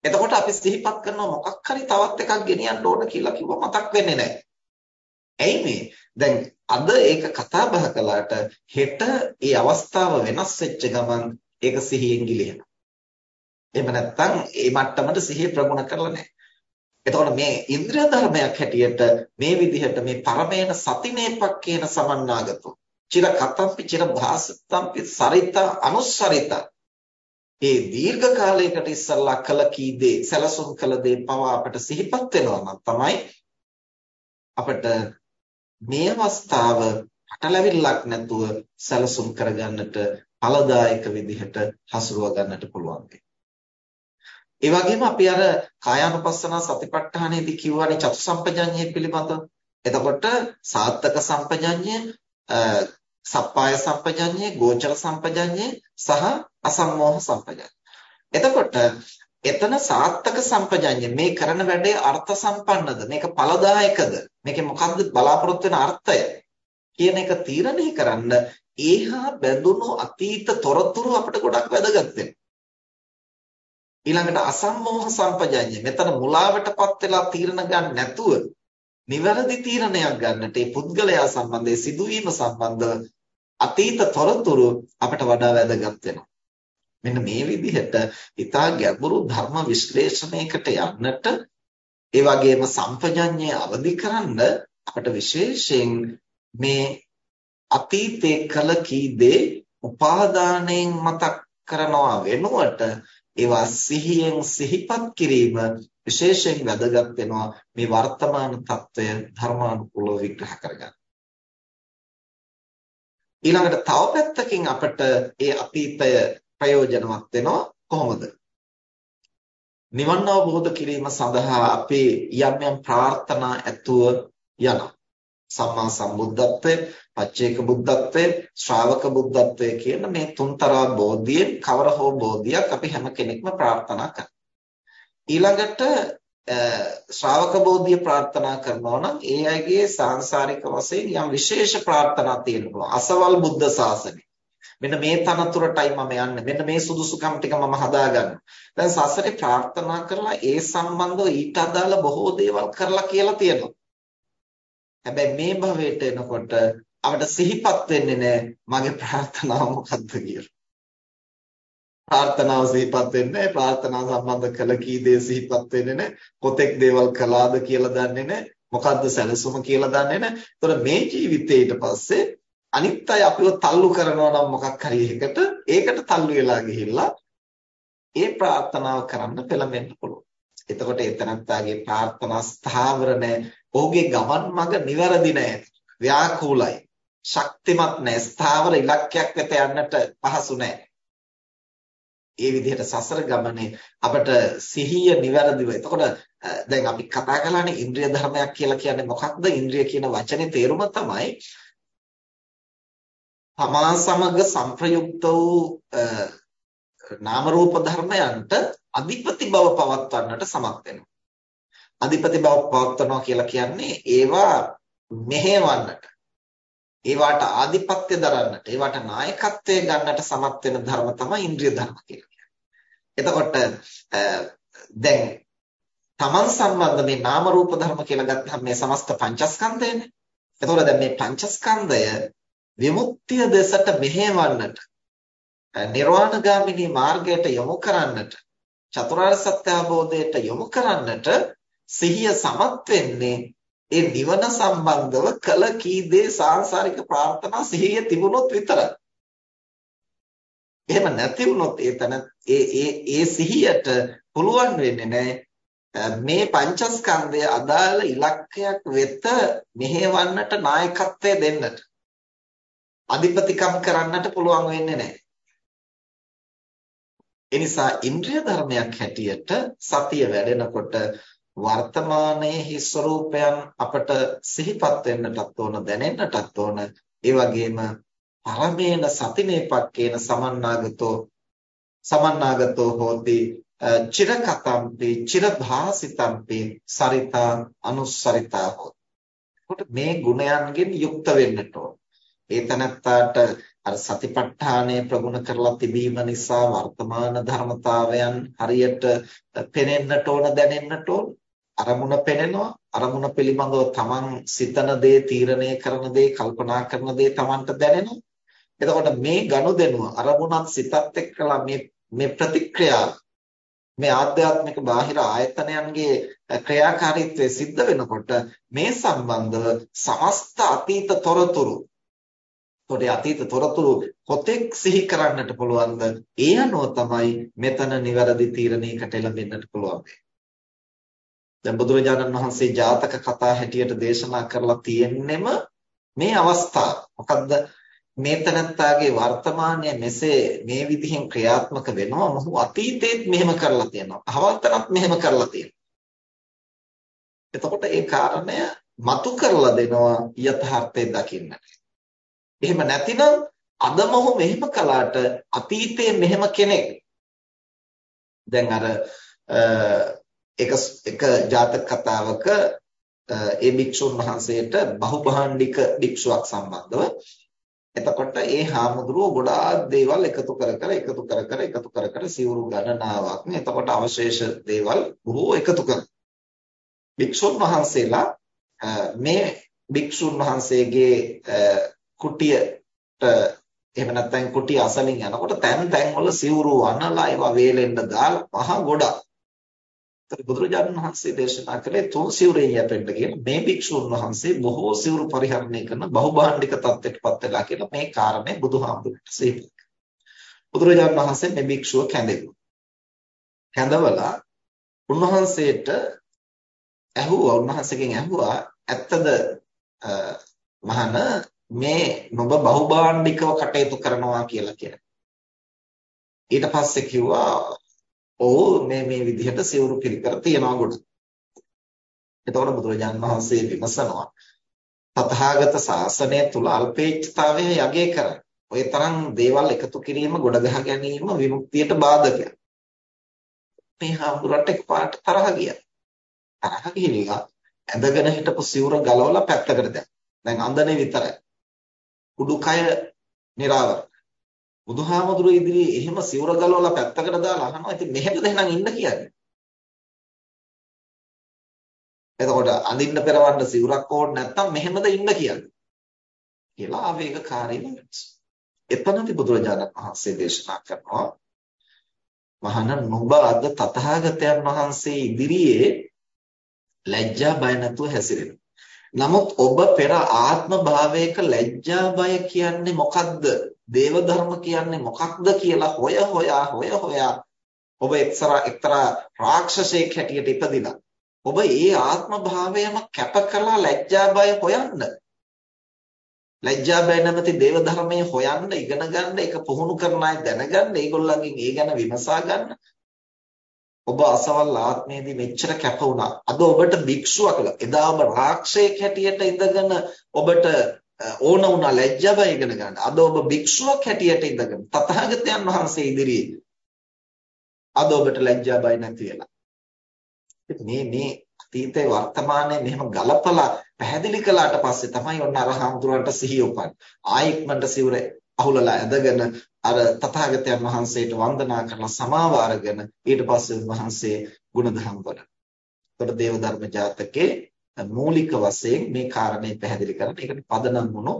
එතකොට අපි සිහිපත් කරනවා මොකක් හරි තවත් එකක් ගෙනියන්න ඕන කියලා කිව්ව මතක් වෙන්නේ නැහැ. ඇයි මේ? දැන් අද ඒක කතා බහ කළාට හෙට ඒ අවස්ථාව වෙනස් වෙච්ච ගමන් ඒක සිහියෙන් ගිලිහෙනවා. එහෙම නැත්නම් ඒ මට්ටමට සිහිය ප්‍රගුණ කරලා නැහැ. එතකොට මේ ඉන්ද්‍රිය ධර්මයක් හැටියට මේ විදිහට මේ පරමේන සතිනේපක්කේන සමන්නාගතෝ. චිර කතම්පි චිර භාසතම්පි සරිත අනුස්සරිත. ඒ දීර්ඝ කාලයකට ඉස්සල්ලා කළ කී දේ සැලසුම් කළ දේ පවා අපට සිහිපත් වෙනවා නම් තමයි අපට මේ අවස්ථාව පටලැවිල්ලක් නැතුව සැලසුම් කරගන්නට ඵලදායක විදිහට හසුරුව ගන්නට පුළුවන් වෙන්නේ. ඒ වගේම අපි අර කායානුපස්සන සතිපට්ඨානයේදී කියවනේ චතුසම්පජඤ්ඤය පිළිබඳව. එතකොට සාත්තක සම්පජඤ්ඤය, සප්පාය සම්පජඤ්ඤය, ගෝචර සම්පජඤ්ඤය සහ අසම්මෝහ සම්පජඤ්ඤය. එතකොට එතන සාත්තක සම්පජඤ්ඤය මේ කරන වැඩේ අර්ථ සම්පන්නද මේක ඵලදායකද මේකේ මොකද්ද බලාපොරොත්තු වෙන අර්ථය කියන එක තීරණය කරන්න ඒහා බැඳුණු අතීත තොරතුරු අපිට ගොඩක් වැදගත් වෙනවා ඊළඟට අසම්මෝහ සම්පජඤ්ඤය. මෙතන මුලාවටපත් වෙලා තීරණ ගන්න නැතුව නිවැරදි තීරණයක් ගන්නට මේ පුද්ගලයා සම්බන්ධයේ සිදුවීම සම්බන්ධව අතීත තොරතුරු අපට වඩා වැදගත් වෙනවා. මෙන්න මේ විදිහට ඊටා ගැඹුරු ධර්ම විශ්ලේෂණයකට යන්නට ඒ වගේම සම්පජඤ්ඤය අවදි කරන්න අපට විශේෂයෙන් මේ අතීතේ කල කී දේ උපාදානයෙන් මතක් කරනවා වෙනුවට ඒවා සිහියෙන් සිහිපත් කිරීම විශේෂයෙන් වැදගත් වෙනවා මේ වර්තමාන తত্ত্বය ධර්මානුකූලව විග්‍රහ කරගන්න. ඊළඟට තව පැත්තකින් අපට ඒ අතීතය ප්‍රයෝජනවත් වෙනවා කොහොමද? නිවන් අවබෝධ කිරීම සඳහා අපි යම් යම් ප්‍රාර්ථනා ඇතුව යනවා. සම්මා සම්බුද්ධත්වය, පච්චේක බුද්ධත්වය, ශ්‍රාවක බුද්ධත්වය කියන මේ තුන්තරා බෝධියෙන් කවර හෝ බෝධියක් අපි හැම කෙනෙක්ම ප්‍රාර්ථනා කරනවා. ඊළඟට ශ්‍රාවක බෝධිය ප්‍රාර්ථනා කරනවා නම් ඒ අයගේ සාංශාරික වශයෙන් යම් විශේෂ ප්‍රාර්ථනා තියෙනවා. අසවල් බුද්ධ ශාසනය. මෙන්න මේ තනතුරටයි මම යන්නේ. මෙන්න මේ සුදුසුකම් ටික මම හදාගන්නවා. දැන් සසරේ ප්‍රාර්ථනා කරලා ඒ සම්බන්ධව ඊට අදාළ බොහෝ දේවල් කරලා කියලා තියෙනවා. හැබැයි මේ භවයට එනකොට අපිට සිහිපත් වෙන්නේ නැහැ මගේ ප්‍රාර්ථනාව මොකක්ද කියලා. ප්‍රාර්ථනාව සිහිපත් වෙන්නේ ප්‍රාර්ථනාව සම්බන්ධ කළ කී දේ සිහිපත් වෙන්නේ නැහැ. කොතෙක් දේවල් කළාද කියලා දන්නේ නැහැ. මොකද්ද සැලසුම කියලා දන්නේ නැහැ. ඒතර මේ ජීවිතේ ඊට පස්සේ අනිත් අය අපිව තල්ලු කරනවා නම් මොකක් හරි එකකට ඒකට තල්ලු වෙලා ගිහිල්ලා ඒ ප්‍රාර්ථනාව කරන්න පෙළඹෙන්න පුළුවන්. එතකොට එතනත්තාගේ ප්‍රාර්ථනා ස්ථාවර නැහැ. ඔහුගේ ගමන් මඟ નિවරදි නැහැ. ව්‍යාකූලයි. ශක්තිමත් නැහැ. ස්ථාවර ඉලක්කයක් වෙත යන්නට පහසු නැහැ. ඒ විදිහට සසර ගමනේ අපට සිහිය નિවැරදිව. එතකොට දැන් අපි කතා කළානේ ඉන්ද්‍රිය ධර්මයක් කියලා කියන්නේ මොකක්ද? ඉන්ද්‍රිය කියන වචනේ තේරුම තමයි තමා සමග සංප්‍රයුක්ත වූ නාම රූප ධර්මයන්ට අධිපති බව පවත්වන්නට සමත් වෙනවා. අධිපති බව පවත්වනවා කියලා කියන්නේ ඒවා මෙහෙවන්නට ඒවට ආධිපත්‍ය දරන්නට ඒවට නායකත්වය ගන්නට සමත් වෙන ධර්ම තමයි ඉන්ද්‍රිය ධර්ම කියලා කියන්නේ. එතකොට දැන් තමන් සම්බන්ධ මේ නාම රූප ධර්ම කියලා ගත්තහම මේ සමස්ත පංචස්කන්ධයනේ. එතකොට දැන් මේ පංචස්කන්ධය විමුක්තිය දෙසට මෙහෙවන්නට නිර්වාණගාමිනී මාර්ගයට යොමු කරන්නට චතුරාර්ය සත්‍ය අවබෝධයට යොමු කරන්නට සිහිය සමත් වෙන්නේ ඒ නිවන සම්බන්ධව කල කී දේ සාංශාරික ප්‍රාර්ථනා සිහිය තිබුණොත් විතරයි. එහෙම නැති වුණොත් ඒ තන ඒ ඒ ඒ සිහියට පුළුවන් වෙන්නේ නැහැ මේ පංචස්කන්ධය අදාළ ඉලක්කයක් වෙත මෙහෙවන්නට නායකත්වය දෙන්නට. අධිපතිකම් කරන්නට පුළුවන් වෙන්නේ නැහැ. එනිසා ඉන්ද්‍රිය ධර්මයක් හැටියට සතිය වැඩෙනකොට වර්තමානයේ ස්වરૂපයන් අපට සිහිපත් වෙන්නටත් ඕන දැනෙන්නටත් ඕන. ඒ වගේම පරමේන සතිනේපක්කේන සමන්නාගතෝ සමන්නාගතෝ හෝති චිරකතම්පි චිරභාසිතම්පි සරිතා අනුස්සරිතා හොත්. මේ ගුණයන්ගෙන් යුක්ත වෙන්නට ඕන. ඒ තනත්තාට අර සතිපට්ඨානය ප්‍රගුණ කරලා තිබීම නිසා වර්තමාන ධර්මතාවයන් හරියට පෙනෙන්නට ඕන දැනෙන්නට ඕන. අරමුණ පෙනෙනවා. අරමුණ පිළිබඳව තමන් සිතන දේ තීරණය කරන දේ කල්පනා කරන දේ තමන්ට දැනෙනවා. එතකොට මේ ගනුදෙනුව අරමුණත් සිතත් එක්කලා මේ මේ ප්‍රතික්‍රියාව මේ ආධ්‍යාත්මික බාහිර ආයතනයන්ගේ ක්‍රියාකාරීත්වය සිද්ධ වෙනකොට මේ සම්බන්ධව සමස්ත අතීත තොරතුරු එතකොට අතීත තොරතුරු කොතෙක් සිහි කරන්නට පුළුවන්ද ඒ අනුව තමයි මෙතන නිවැරදි තීරණයකට එළඹෙන්නට පුළුවන් දැන් බුදුරජාණන් වහන්සේ ජාතක කතා හැටියට දේශනා කරලා තියෙන්නෙම මේ අවස්ථාව. මොකද්ද? මේ තනත්තාගේ වර්තමානය මෙසේ මේ විදිහෙන් ක්‍රියාත්මක වෙනවා. මොහු අතීතේත් මෙහෙම කරලා තියෙනවා. අහවල්තනත් මෙහෙම කරලා තියෙනවා. එතකොට ඒ කාරණය මතු කරලා දෙනවා යථාර්ථය දකින්නට. එහෙම නැතිනම් අද මොහු මෙහෙම කළාට අතීතයේ මෙහෙම කෙනෙක්. දැන් අර එක එක ජාතක කතාවක ඒ භික්ෂුන් වහන්සේට බහුභාණ්ඩික භික්ෂුවක් සම්බන්ධව. එතකොට ඒ හාමුදුරුව ගොඩාක් දේවල් එකතු කර කර එකතු කර කර එකතු කර කර සිවුරු ගණනාවක් එතකොට අවශේෂ දේවල් බොහෝ එකතු කර භික්ෂුන් වහන්සේලා මේ භික්ෂුන් වහන්සේගේ කුටියට එහෙම නැත්නම් කුටිය අසලින් යනකොට තැන් තැන් වල සිවුරු අනලා ඒවා වේලෙන්න දාලා මහ ගොඩක්. ඒතර බුදුරජාණන් වහන්සේ දේශනා කළේ තුන් සිවුරෙන් යැපෙන්න කියන මේ භික්ෂුන් වහන්සේ බොහෝ සිවුරු පරිහරණය කරන බහුභාණ්ඩික තත්ත්වයටපත් වෙලා කියලා මේ කාරණේ බුදුහාමුදුරට සිහිපත් බුදුරජාණන් වහන්සේ මේ භික්ෂුව කැඳෙවුවා. කැඳවලා උන්වහන්සේට ඇහුවා උන්වහන්සේගෙන් ඇහුවා ඇත්තද මහන මේ නුඹ බහුභාණ්ඩිකව කටයුතු කරනවා කියලා කියලා. ඊට පස්සේ කිව්වා ඔව් මේ මේ විදිහට සිවුරු පිළිකර තියනවා ගොඩ. එතකොට බුදුරජාණන් වහන්සේ විමසනවා තථාගත ශාසනය තුල අල්පේච්ඡතාවය යගේ කරයි. ඔය තරම් දේවල් එකතු කිරීම ගොඩ ගහ ගැනීම විමුක්තියට බාධකයක්. මේ හාමුදුරට එකපාරට තරහ ගියා. තරහ ගිහිලා ඇඳගෙන හිටපු සිවුර ගලවලා පැත්තකට දැම්මා. දැන් අඳනේ විතරයි. උඩුකය නිරාවර. බුදුහාමුදුරුවෝ ඉදිරියේ එහෙම සිවුර ගලවලා පැත්තකට දාලා අහනවා ඉතින් මෙහෙටද එහෙනම් ඉන්න කියන්නේ. එතකොට අඳින්න පෙරවන්න සිවුරක් ඕනේ නැත්තම් මෙහෙමද ඉන්න කියන්නේ. කියලා ආවේගකාරීව එතනදී බුදුරජාණන් වහන්සේ දේශනා කරනවා මහාන නුඹ අද තථාගතයන් වහන්සේ ඉදිරියේ ලැජ්ජා බය නැතුව හැසිරෙනවා. නමුත් ඔබ පෙර ආත්ම භාවයක ලැජ්ජා බය කියන්නේ මොකක්ද? දේව ධර්ම කියන්නේ මොකක්ද කියලා හොය හොයා හොය හොයා ඔබ එක්තරා එක්තරා රාක්ෂසයෙක් හැටියට ඉපදිලා. ඔබ ඒ ආත්ම භාවයම කැප කළා ලැජ්ජා බය හොයන්න. ලැජ්ජා බය නැමැති දේව ධර්මයේ හොයන්න ඉගෙන ගන්න ඒක පුහුණු කරන අය දැනගන්න ඒගොල්ලන්ගෙන් ඒ ගැන විමසා ගන්න. ඔබ අසවල් ආත්මයේදී මෙච්චර කැප වුණා. අද ඔබට භික්ෂුවක් එදා ඔබ රාක්ෂයෙක් හැටියට ඉඳගෙන ඔබට ඕන වුණා ලැජ්ජා බය ඉගෙන ගන්න. අද ඔබ භික්ෂුවක් හැටියට ඉඳගෙන තථාගතයන් වහන්සේ ඉදිරියේ අද ඔබට ලැජ්ජා බය නැති වෙලා. මේ මේ අතීතේ වර්තමානයේ මෙහෙම ගලපලා පැහැදිලි කළාට පස්සේ තමයි ඔන්න අරහඳුරන්ට සිහිය උපන්නේ. ආයික්මන්ට සිවුර අහුලලා ඇදගෙන අර තථාගතයන් වහන්සේට වන්දනා කරන සමාව අරගෙන ඊට පස්සේ උන්වහන්සේ ගුණධම් වඩන. එතකොට දේව ධර්ම ජාතකයේ මූලික වශයෙන් මේ කාරණේ පැහැදිලි කරන. ඒකට පදනම් වුණු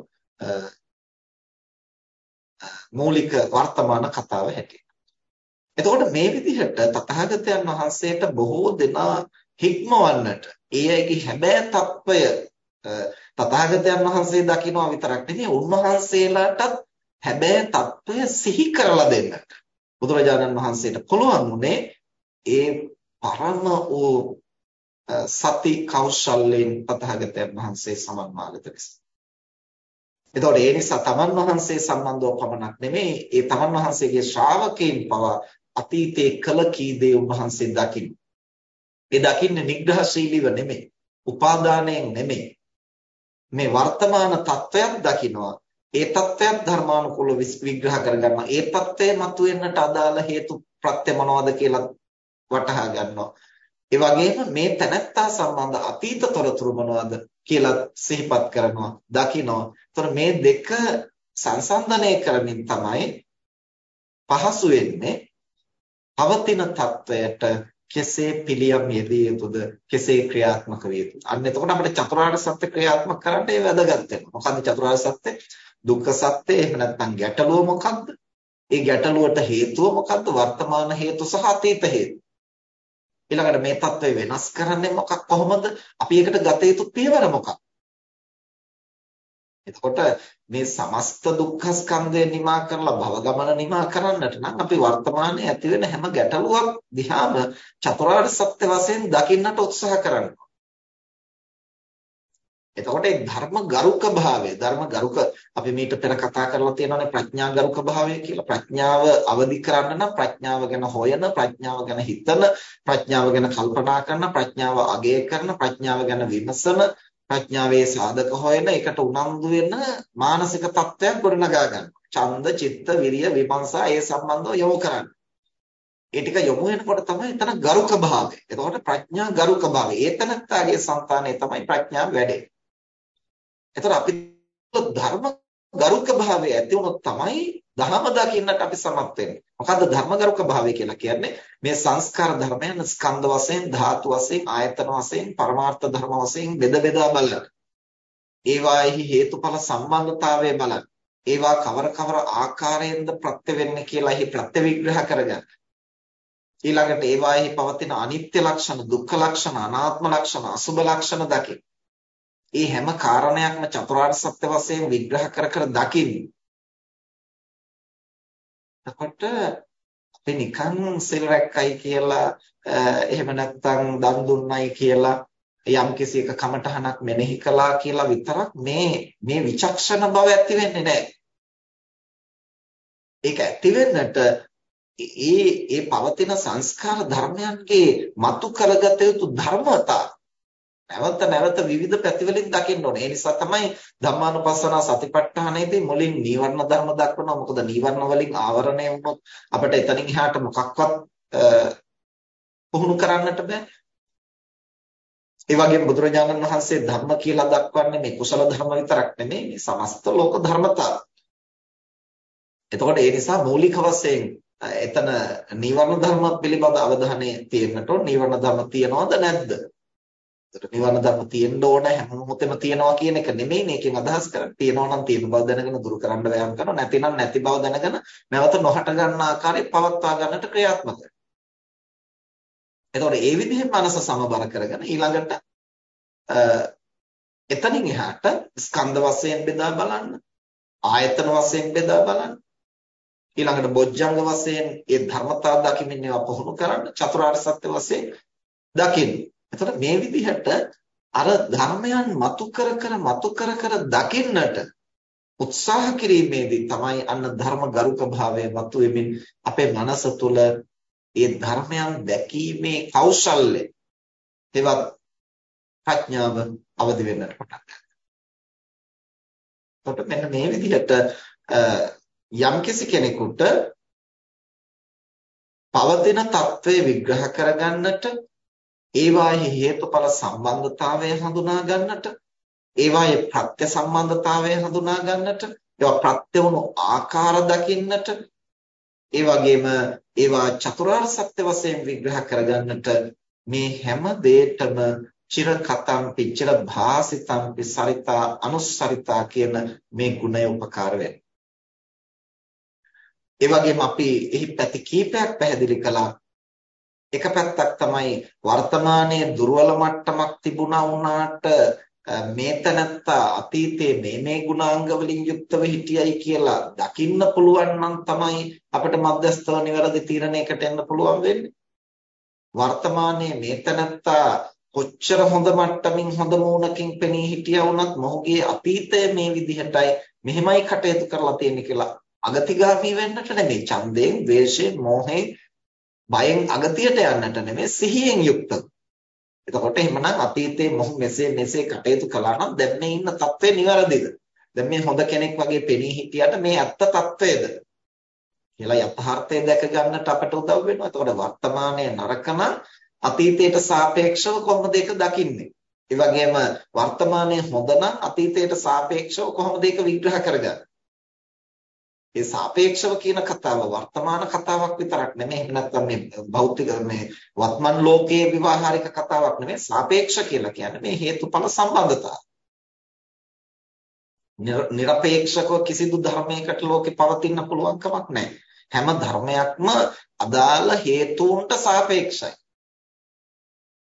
මූලික වර්තමාන කතාව හැටියට. එතකොට මේ විදිහට තථාගතයන් වහන්සේට බොහෝ දෙනා හික්මවන්නට ඒ අයගේ හැබෑ తත්පය තථාගතයන් වහන්සේ දකිනවා විතරක් නෙවෙයි උන්වහන්සේලාටත් හැබැයි తত্ত্বය සිහි කරලා දෙන්නට බුදුරජාණන් වහන්සේට පුළුවන් උනේ ඒ පරම වූ සති කෞශල්‍යයෙන් පතහාගතයන් වහන්සේ සමන්මාගත නිසා. එතකොට ඒ නිසා තමන් වහන්සේ සම්බන්ධව පමණක් නෙමෙයි ඒ තමන් වහන්සේගේ ශ්‍රාවකයන් පවා අතීතයේ කළ කී දේ උන්වහන්සේ දකින්න. ඒ දකින්නේ නිග්‍රහශීලීව නෙමෙයි, උපාදානයෙන් නෙමෙයි. මේ වර්තමාන තත්වයක් දකිනවා ඒ தත්ත්වයක් ධර්මානුකූලව විග්‍රහ කරගන්නවා. ඒ தත්ත්වය මතුවෙන්නට අදාළ හේතු ප්‍රත්‍ය මොනවද කියලා වටහා ගන්නවා. ඒ වගේම මේ තනත්තා සම්බන්ධ අතීත තොරතුරු මොනවද කියලා සිහිපත් කරනවා, දකිනවා. ඒතර මේ දෙක සංසන්දනය කරමින් තමයි පහසු වෙන්නේ පවතින தත්වයට කෙසේ පිළියම් යෙදිය යුතුද කෙසේ ක්‍රියාත්මක විය යුතුද අන්න එතකොට අපිට චතුරාර්ය සත්‍ය ක්‍රියාත්මක කරන්න ඒ වැදගත් වෙනවා මොකද චතුරාර්ය සත්‍ය දුක්ඛ සත්‍ය එහෙම නැත්නම් ගැටලුව මොකද්ද? ඒ ගැටලුවට හේතුව මොකද්ද? වර්තමාන හේතු සහ අතීත හේතු. ඊළඟට මේ தත්ත්වය වෙනස් කරන්නේ මොකක් කොහොමද? අපි ඒකට ගත යුතු පියවර මොකක්ද එතකොට මේ සමස්ත දුක්ඛ ස්කන්ධය නිමා කරලා භව ගමන නිමා කරන්නට නම් අපි වර්තමානයේ ඇති වෙන හැම ගැටලුවක් දිහාම චතුරාර්ය සත්‍ය වශයෙන් දකින්නට උත්සාහ කරනවා. එතකොට ඒ ධර්ම ගරුක භාවය ධර්ම ගරුක අපි මීට පෙර කතා කරලා තියෙනවානේ ප්‍රඥා ගරුක භාවය කියලා ප්‍රඥාව අවදි කරන්න නම් ප්‍රඥාව ගැන හොයන ප්‍රඥාව ගැන හිතන ප්‍රඥාව ගැන කල්පනා කරන ප්‍රඥාව අගය කරන ප්‍රඥාව ගැන විමසන ප්‍රඥාවේ සාධක හොයන එකට උනන්දු වෙන මානසික තත්ත්වයක් ගොඩනගා ගන්න. ඡන්ද, චිත්ත, විරිය, විමර්ශා ඒ සම්බන්ධව යොමු කරන්න. ඒ ටික යොමු වෙනකොට තමයි එතන ගරුක භාවය. එතකොට ප්‍රඥා ගරුක භාවය. ඒ තනත්තාගේ సంతානය තමයි ප්‍රඥාව වැඩේ. එතකොට අපි ධර්ම ගරුක භාවය ඇති වුණොත් තමයි ධර්ම දකින්නට අපි සමත් වෙන්නේ. මොකද්ද ධර්මගරුක භාවය කියලා කියන්නේ? මේ සංස්කාර ධර්මයන් ස්කන්ධ වශයෙන්, ධාතු වශයෙන්, ආයතන වශයෙන්, පරමාර්ථ ධර්ම වශයෙන් බෙද බෙදා බලන. ඒවාෙහි හේතුඵල සම්බන්ධතාවය බලන. ඒවා කවර කවර ආකාරයෙන්ද ප්‍රත්‍ය වෙන්නේ කියලා එහි ප්‍රත්‍ය විග්‍රහ කරගන්න. ඊළඟට ඒවාෙහි පවතින අනිත්‍ය ලක්ෂණ, දුක්ඛ ලක්ෂණ, අනාත්ම ලක්ෂණ, අසුභ ලක්ෂණ දකින්න. ඒ හැම කාරණයක්ම චතුරාර්ය සත්‍ය වශයෙන් විග්‍රහ කර කර දකින්න. එතකොට අපි නිකන් සිල් රැක්කයි කියලා එහෙම නැත්නම් දන් දුන්නයි කියලා යම් කිසි එක කමටහනක් මෙනෙහි කළා කියලා විතරක් මේ මේ විචක්ෂණ බව ඇති වෙන්නේ නැහැ. ඒක ඇති වෙන්නට ඒ ඒ පවතින සංස්කාර ධර්මයන්ගේ මතු කරගත යුතු ධර්මතා නැවත නැවත විවිධ පැතිවලින් දකින්න ඕනේ. ඒ නිසා තමයි ධම්මානුපස්සන සතිපට්ඨානයේදී මුලින් නීවරණ ධර්ම දක්වනවා. මොකද නීවරණ වලින් ආවරණය වුණොත් අපිට එතනින් එහාට මොකක්වත් පුහුණු කරන්නට බෑ. ඒ වගේම බුදුරජාණන් වහන්සේ ධර්ම කියලා දක්වන්නේ මේ කුසල ධර්ම විතරක් නෙමෙයි මේ සමස්ත ලෝක ධර්මතා. එතකොට ඒ නිසා මූලික වශයෙන් එතන නීවරණ ධර්ම පිළිබඳ අවධානය තියෙන්නට ඕන. නීවරණ ධර්ම තියනවද නැද්ද? ඒතර නිවන ධර්ම තියෙන්න ඕන හැම මොහොතෙම තියනවා කියන එක නෙමෙයි මේකෙන් අදහස් කරන්නේ. තියෙනවා නම් තියෙන බව දැනගෙන දුරු කරන්න වෑයම් කරනවා. නැතිනම් නැති බව දැනගෙන නැවත නොහට ගන්න ආකාරයෙන් පවත්වා ගන්නට ක්‍රියාත්මක වෙනවා. එතකොට ඒ විදිහෙන් මනස සමබර කරගෙන ඊළඟට එතනින් එහාට ස්කන්ධ වශයෙන් බෙදා බලන්න. ආයතන වශයෙන් බෙදා බලන්න. ඊළඟට බොජ්ජංග වශයෙන් ඒ ධර්මතා දකිමින් ඒවා පුහුණු කරන්න. චතුරාර්ය සත්‍ය වශයෙන් දකින්න. එතකොට මේ විදිහට අර ධර්මයන් මතු කර කර මතු කර කර දකින්නට උත්සාහ කිරීමේදී තමයි අන්න ධර්ම ගරුක භාවය මතුවෙමින් අපේ මනස තුළ ඒ ධර්මයන් දැකීමේ කෞශල්‍ය එවත් ප්‍රඥාව අවදි වෙන්නට පටන් ගන්නවා. එතකොට මෙන්න මේ විදිහට යම්කිසි කෙනෙකුට පවතින తත්වය විග්‍රහ කරගන්නට ඒවායේ හේතුඵල සම්බන්ධතාවය හඳුනා ගන්නට ඒවායේ ප්‍රත්‍ය සම්බන්ධතාවය හඳුනා ගන්නට ඒවා ප්‍රත්‍ය වුණු ආකාර දකින්නට ඒ වගේම ඒවා චතුරාර්ය සත්‍ය වශයෙන් විග්‍රහ කරගන්නට මේ හැම දෙයකම චිර කතම්පි චිර භාසිතම්පි සරිතා අනුස්සරිතා කියන මේ ගුණය උපකාර වෙනවා. ඒ වගේම අපි එහි පැති කීපයක් පැහැදිලි කළා. එක පැත්තක් තමයි වර්තමානයේ දුර්වල මට්ටමක් තිබුණා වුණාට මේ තනත්තා අතීතයේ මේ මේ ගුණාංග වලින් යුක්තව හිටියයි කියලා දකින්න පුළුවන් නම් තමයි අපිට මධ්‍යස්ථව නිවැරදි තීරණයකට එන්න පුළුවන් වෙන්නේ. වර්තමානයේ මේ තනත්තා කොච්චර හොඳ මට්ටමින් හොඳ මූණකින් පෙනී හිටියා වුණත් මොහුගේ අතීතය මේ විදිහටයි මෙහෙමයි කටයුතු කරලා තියෙන්නේ කියලා අගතිගාමී වෙන්නට නෙමෙයි ඡන්දයෙන්, ද්වේෂයෙන්, මෝහයෙන්, බයෙන් අගතියට යන්නට නෙමෙයි සිහියෙන් යුක්තව. එතකොට එහෙමනම් අතීතයේ මොහු මෙසේ මෙසේ කටයුතු කළා නම් දැන් මේ ඉන්න తත්වය නිවැරදිද? දැන් මේ හොඳ කෙනෙක් වගේ පෙනී හිටියට මේ ඇත්ත తත්වයද? කියලා යථාර්ථය දැක ගන්නට අපට උදව් වෙනවා. එතකොට වර්තමානයේ නරකන අතීතයට සාපේක්ෂව කොහොමද ඒක දකින්නේ? ඒ වගේම වර්තමානයේ හොඳ නම් අතීතයට සාපේක්ෂව කොහොමද ඒක විග්‍රහ කරගන්නේ? ඒ සාපේක්ෂව කියන කතාව වර්තමාන කතාවක් විතරක් නෙමෙයි එහෙම නැත්නම් මේ භෞතික මේ වත්මන් ලෝකයේ විවාහාරික කතාවක් නෙමෙයි සාපේක්ෂ කියලා කියන්නේ මේ හේතුඵල සම්බන්ධතාව. නිර්පේක්ෂකව කිසිදු ධර්මයකට ලෝකේ පවතින්න පුළුවන් කමක් නැහැ. හැම ධර්මයක්ම අදාළ හේතුන්ට සාපේක්ෂයි.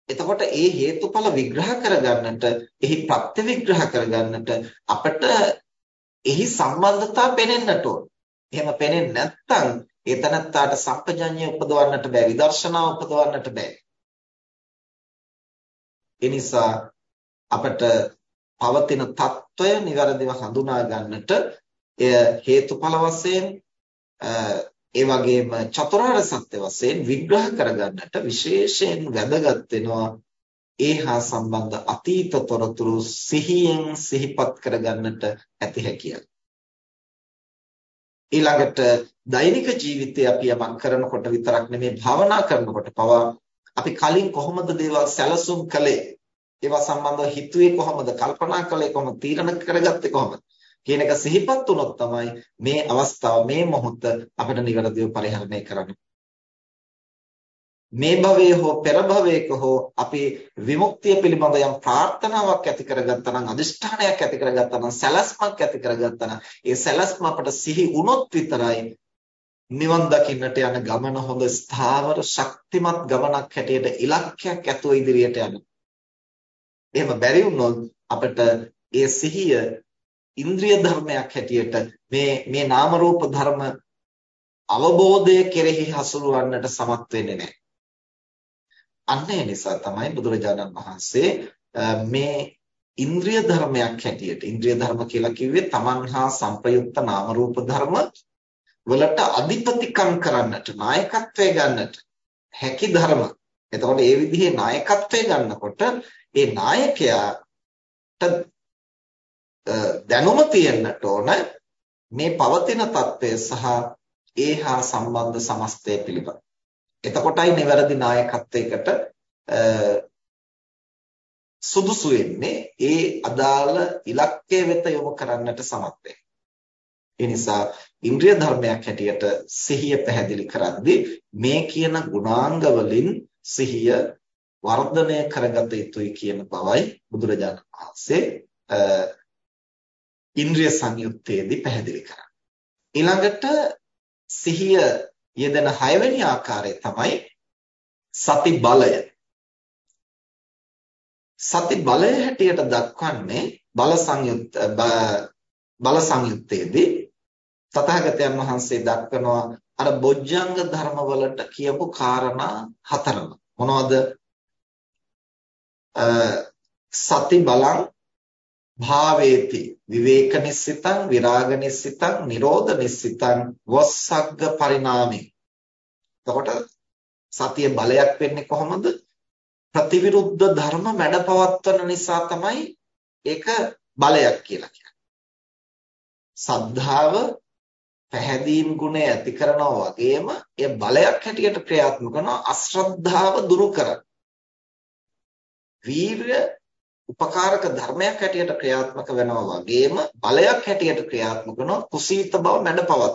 එතකොට ඒ හේතුඵල විග්‍රහ කරගන්නට, එහි ප්‍රත්‍ය විග්‍රහ කරගන්නට අපිට එහි සම්බන්ධතාව පේනෙන්නට ඕන. එහෙම පේන්නේ නැත්නම් ඒ තනත්තාට සම්පජඤ්ඤය උපදවන්නට බෑ විදර්ශනා උපදවන්නට බෑ. ඒ නිසා අපට පවතින తত্ত্বය નિවරදිව හඳුනා ගන්නට එය හේතුඵල වශයෙන් ඒ වගේම චතුරාර්ය සත්‍ය වශයෙන් විග්‍රහ කරගන්නට විශේෂයෙන් වැදගත් වෙනවා ඒ හා සම්බන්ධ අතීත තොරතුරු සිහියෙන් සිහිපත් කරගන්නට ඇති හැකියාව ඊළඟට දෛනික ජීවිතේ අපි යමක් කරනකොට විතරක් නෙමෙයි භාවනා කරනකොට පවා අපි කලින් කොහොමද දේවල් සැලසුම් කළේ? ඒවා සම්බන්ධව හිතුවේ කොහොමද? කල්පනා කළේ කොහොමද? තීරණ කරගත්තේ කොහොමද? කියන එක සිහිපත් වුණොත් තමයි මේ අවස්ථාව මේ මොහොත අපිට නිවැරදිව පරිහරණය කරන්න. මේ භවයේ හෝ පෙර භවයක හෝ අපි විමුක්තිය පිළිබඳ යම් ප්‍රාර්ථනාවක් ඇති කරගත්තා නම් අදිෂ්ඨානයක් ඇති කරගත්තා නම් සැලැස්මක් ඇති කරගත්තා නම් ඒ සැලැස්ම අපට සිහි වුණොත් විතරයි නිවන් දකින්නට යන ගමන හොඳ ස්ථාවර ශක්තිමත් ගමනක් හැටියට ඉලක්කයක් ඇතුව ඉදිරියට යන. එහෙම බැරි වුණොත් අපිට ඒ සිහිය ඉන්ද්‍රිය ධර්මයක් හැටියට මේ මේ නාම රූප ධර්ම අවබෝධය කෙරෙහි හසුරවන්නට සමත් වෙන්නේ නැහැ. අන්න ඒ නිසා තමයි බුදුරජාණන් වහන්සේ මේ ඉන්ද්‍රිය ධර්මයක් හැටියට ඉන්ද්‍රිය ධර්ම කියලා කිව්වේ තමන් හා සංප්‍රයුක්ත නාම රූප ධර්ම වලට අධිපතිකම් කරන්නට නායකත්වය ගන්නට හැකි ධර්ම. එතකොට ඒ විදිහේ නායකත්වය ගන්නකොට ඒ නායකයාට දැනුම තියෙන්නට ඕන මේ පවතින తත්වය සහ ඒහා සම්බන්ධ සමස්තය පිළිබඳ. එතකොටයි නිවැරදි නායකත්වයකට සුදුසු වෙන්නේ ඒ අදාළ ඉලක්කය වෙත යොමු කරන්නට සමත් ඒ නිසා ඉන්ද්‍රිය ධර්මයක් හැටියට සිහිය පැහැදිලි කරද්දී මේ කියන ගුණාංග වලින් සිහිය වර්ධනය කරගත යුතුයි කියන බවයි බුදුරජාණන් වහන්සේ ඉන්ද්‍රිය සංයුත්තේදී පැහැදිලි කරන්නේ. ඊළඟට සිහිය යෙදෙන හයවෙනි ආකාරය තමයි සති බලය. සති බලය හැටියට දක්වන්නේ බල සංයුත් බල සංයුත්තේදී තථාගතයන් වහන්සේ දක්වනවා අර බොජ්ජංග ධර්මවලට කියපු කාරණා හතරම මොනවද සති බලං භාවේති විවේක නිස්සිතං විරාග නිස්සිතං නිරෝධ නිස්සිතං වස්සග්ග පරිණාමේ. එතකොට සතිය බලයක් වෙන්නේ කොහොමද? ප්‍රතිවිරුද්ධ ධර්ම මැඩපවත්වන නිසා තමයි ඒක බලයක් කියලා කියන්නේ. සද්ධාව පැහැදීම් ගුණය ඇති කරනවා වගේම ඒ බලයක් හැටියට ක්‍රියාත්මක කරනවා අශ්‍රද්ධාව දුරු කරන. වීරය උපකාරක ධර්මයක් හැටියට ක්‍රියාත්මක වෙනවා වගේම බලයක් හැටියට ක්‍රියාත්මක කරනවා කුසීත බව මැඩපවත්.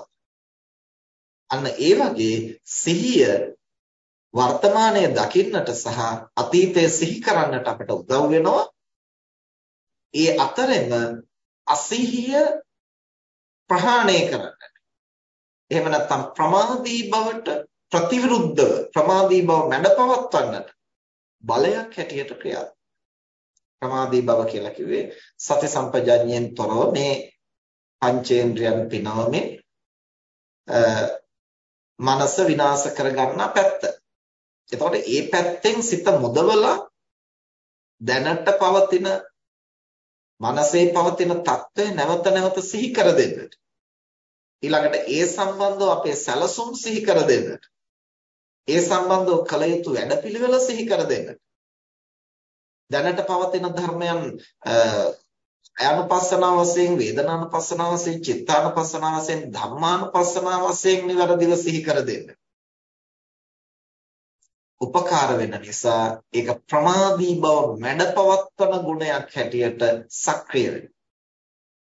අන්න ඒ වගේ සිහිය වර්තමානයේ දකින්නට සහ අතීතයේ සිහි කරන්නට අපට උදව් වෙනවා. ඒ අතරෙම අසිහිය ප්‍රහාණය කරන්නට. එහෙම නැත්නම් ප්‍රමාදී බවට ප්‍රතිවිරුද්ධව ප්‍රමාදී බව මැඩපවත්වන්නට බලයක් හැටියට ක්‍රියාත්මක. ප්‍රමාදී බව කියලා කිව්වේ සති සම්පජාඤ්ඤයෙන් තොරව මේ පංචේන්ද්‍රයන් පිනවමින් මනස විනාශ කරගන්න පැත්ත. එතකොට ඒ පැත්තෙන් සිත මුදවලා දැනට පවතින මනසේ පවතින తත්වය නැවත නැවත සිහි කර දෙන්නට. ඊළඟට ඒ සම්බන්ධව අපේ සැලසුම් සිහි කර දෙන්නට. ඒ සම්බන්ධව කළ යුතු වැඩපිළිවෙල සිහි කර දෙන්නට. දැනට පවතින ධර්මයන් අයනුපස්සනාව වශයෙන් වේදනානුපස්සනාව වශයෙන් චිත්තානුපස්සනාව වශයෙන් ධම්මානුපස්සනාව වශයෙන් නිවැරදිව සිහි කර දෙන්න. උපකාර වෙන නිසා ඒක ප්‍රමාදී බව මැඩපවත්වන ගුණයක් හැටියට සක්‍රිය වෙනවා.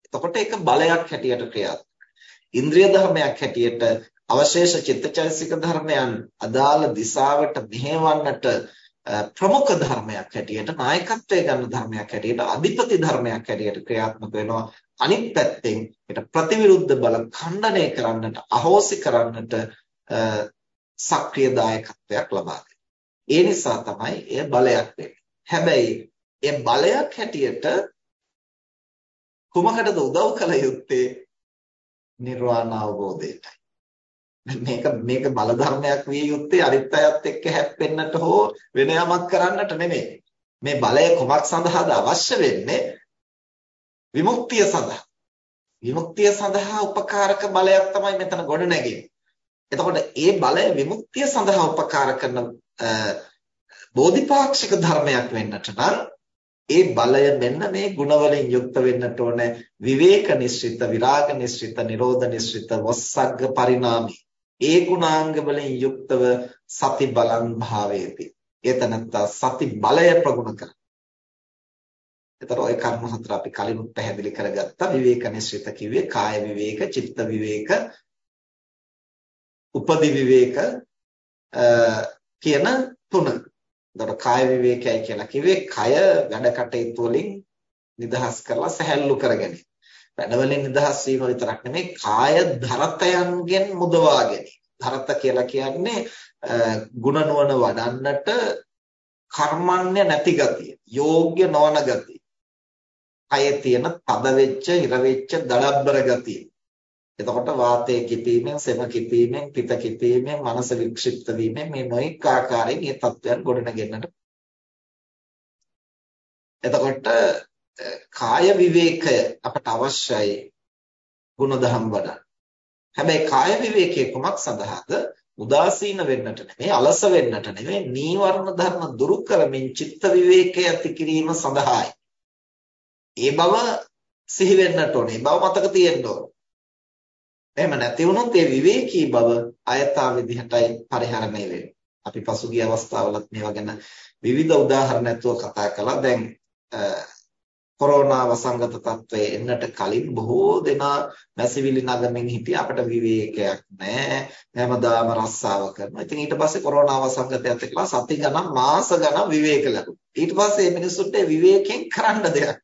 එතකොට ඒක බලයක් හැටියට ක්‍රියාත්මක. ඉන්ද්‍රිය ධර්මයක් හැටියට අවශේෂ චිත්තචෛසික ධර්මයන් අදාළ දිශාවට මෙහෙවන්නට ප්‍රමුඛ ධර්මයක් හැටියට නායකත්වයේ ගන්න ධර්මයක් හැටියට අධිපති ධර්මයක් හැටියට ක්‍රියාත්මක වෙනවා අනිත් පැත්තෙන් ඒට ප්‍රතිවිරුද්ධ බල ඛණ්ඩනය කරන්නට අහෝසි කරන්නට සක්‍රීය දායකත්වයක් ලබා ඒ නිසා තමයි එය බලයක් වෙන්නේ. හැබැයි ඒ බලයක් හැටියට කුමකටද උදව් කළ යුත්තේ? නිර්වාණ අවබෝධයටයි. මේක මේක බල ධර්මයක් විය යුත්තේ අනිත් අයත් එක්ක හැප්පෙන්නට හෝ වෙන යමක් කරන්නට නෙමෙයි. මේ බලය කුමක් සඳහාද අවශ්‍ය වෙන්නේ? විමුක්තිය සඳහා. විමුක්තිය සඳහා උපකාරක බලයක් තමයි මෙතන ගොඩ නැගෙන්නේ. එතකොට ඒ බලය විමුක්තිය සඳහා උපකාර කරන බෝධිපාක්ෂික ධර්මයක් වෙන්නට නම් ඒ බලය මෙන්න මේ ගුණවලින් යුක්ත වෙන්නට ඕනේ විවේක නිශ්චිත විරාග නිශ්චිත නිරෝධ නිශ්චිත වස්සග්ග පරිණාමී ඒ ගුණාංග වලින් යුක්තව සති බලං භාවේති එතනත්තා සති බලය ප්‍රගුණ කර. එතකොට ওই කර්ම හතර අපි කලිනුත් පැහැදිලි කරගත්තා විවේක නිශ්චිත කිව්වේ කාය විවේක චිත්ත විවේක උපදි විවේක කියන තුන. එතකොට කාය විවේකයි කියලා කිව්වේ කය වැඩ කටයුතු වලින් නිදහස් කරලා සැහැල්ලු කරගැනීම. වැඩවලින් නිදහස් වීම විතරක් නෙමෙයි කාය ධරතයන්ගෙන් මුදවා ගැනීම. ධරත කියලා කියන්නේ ಗುಣ නුවණ වඩන්නට කර්මන්නේ නැති ගතිය, යෝග්‍ය නොවන ගතිය. කයේ තියෙන තද වෙච්ච, ඉර වෙච්ච, දඩබ්බර ගතිය. එතකොට වාතයේ කිපීමෙන් සෙම කිපීමෙන් පිත කිපීමෙන් මනස වික්ෂිප්ත වීමෙන් මේ නොඑක ආකාරයෙන් මේ තත්ත්වයන් ගොඩනගෙන්නට එතකොට කාය විවේකය අපට අවශ්‍යයි ගුණධම් වඩන්න. හැබැයි කාය විවේකයේ කුමක් සඳහාද? උදාසීන වෙන්නට නෙමෙයි අලස වෙන්නට නෙමෙයි නීවරණ ධර්ම දුරු කරමින් චිත්ත විවේකය ඇති කිරීම සඳහායි. ඒ බව සිහි වෙන්නට ඕනේ. බව මතක තියෙන්න ඕනේ. එහෙම නැති වුණොත් ඒ විවේකී බව අයථා විදිහටයි පරිහරණය වෙන්නේ. අපි පසුගිය අවස්ථාවලත් මේවා ගැන විවිධ උදාහරණ ඇතුව කතා කළා. දැන් කොරෝනා වසංගත තත්ත්වයේ එන්නට කලින් බොහෝ දෙනා මැසිවිලි නගමින් හිටිය අපිට විවේකයක් නැහැ. හැමදාම රස්සාව කරනවා. ඉතින් ඊට පස්සේ කොරෝනා වසංගතයත් එක්කලා සති ගණන් මාස ගණන් විවේක ලැබුණා. ඊට පස්සේ මේ මිනිස්සුන්ට විවේකයෙන් කරන්න දෙයක්.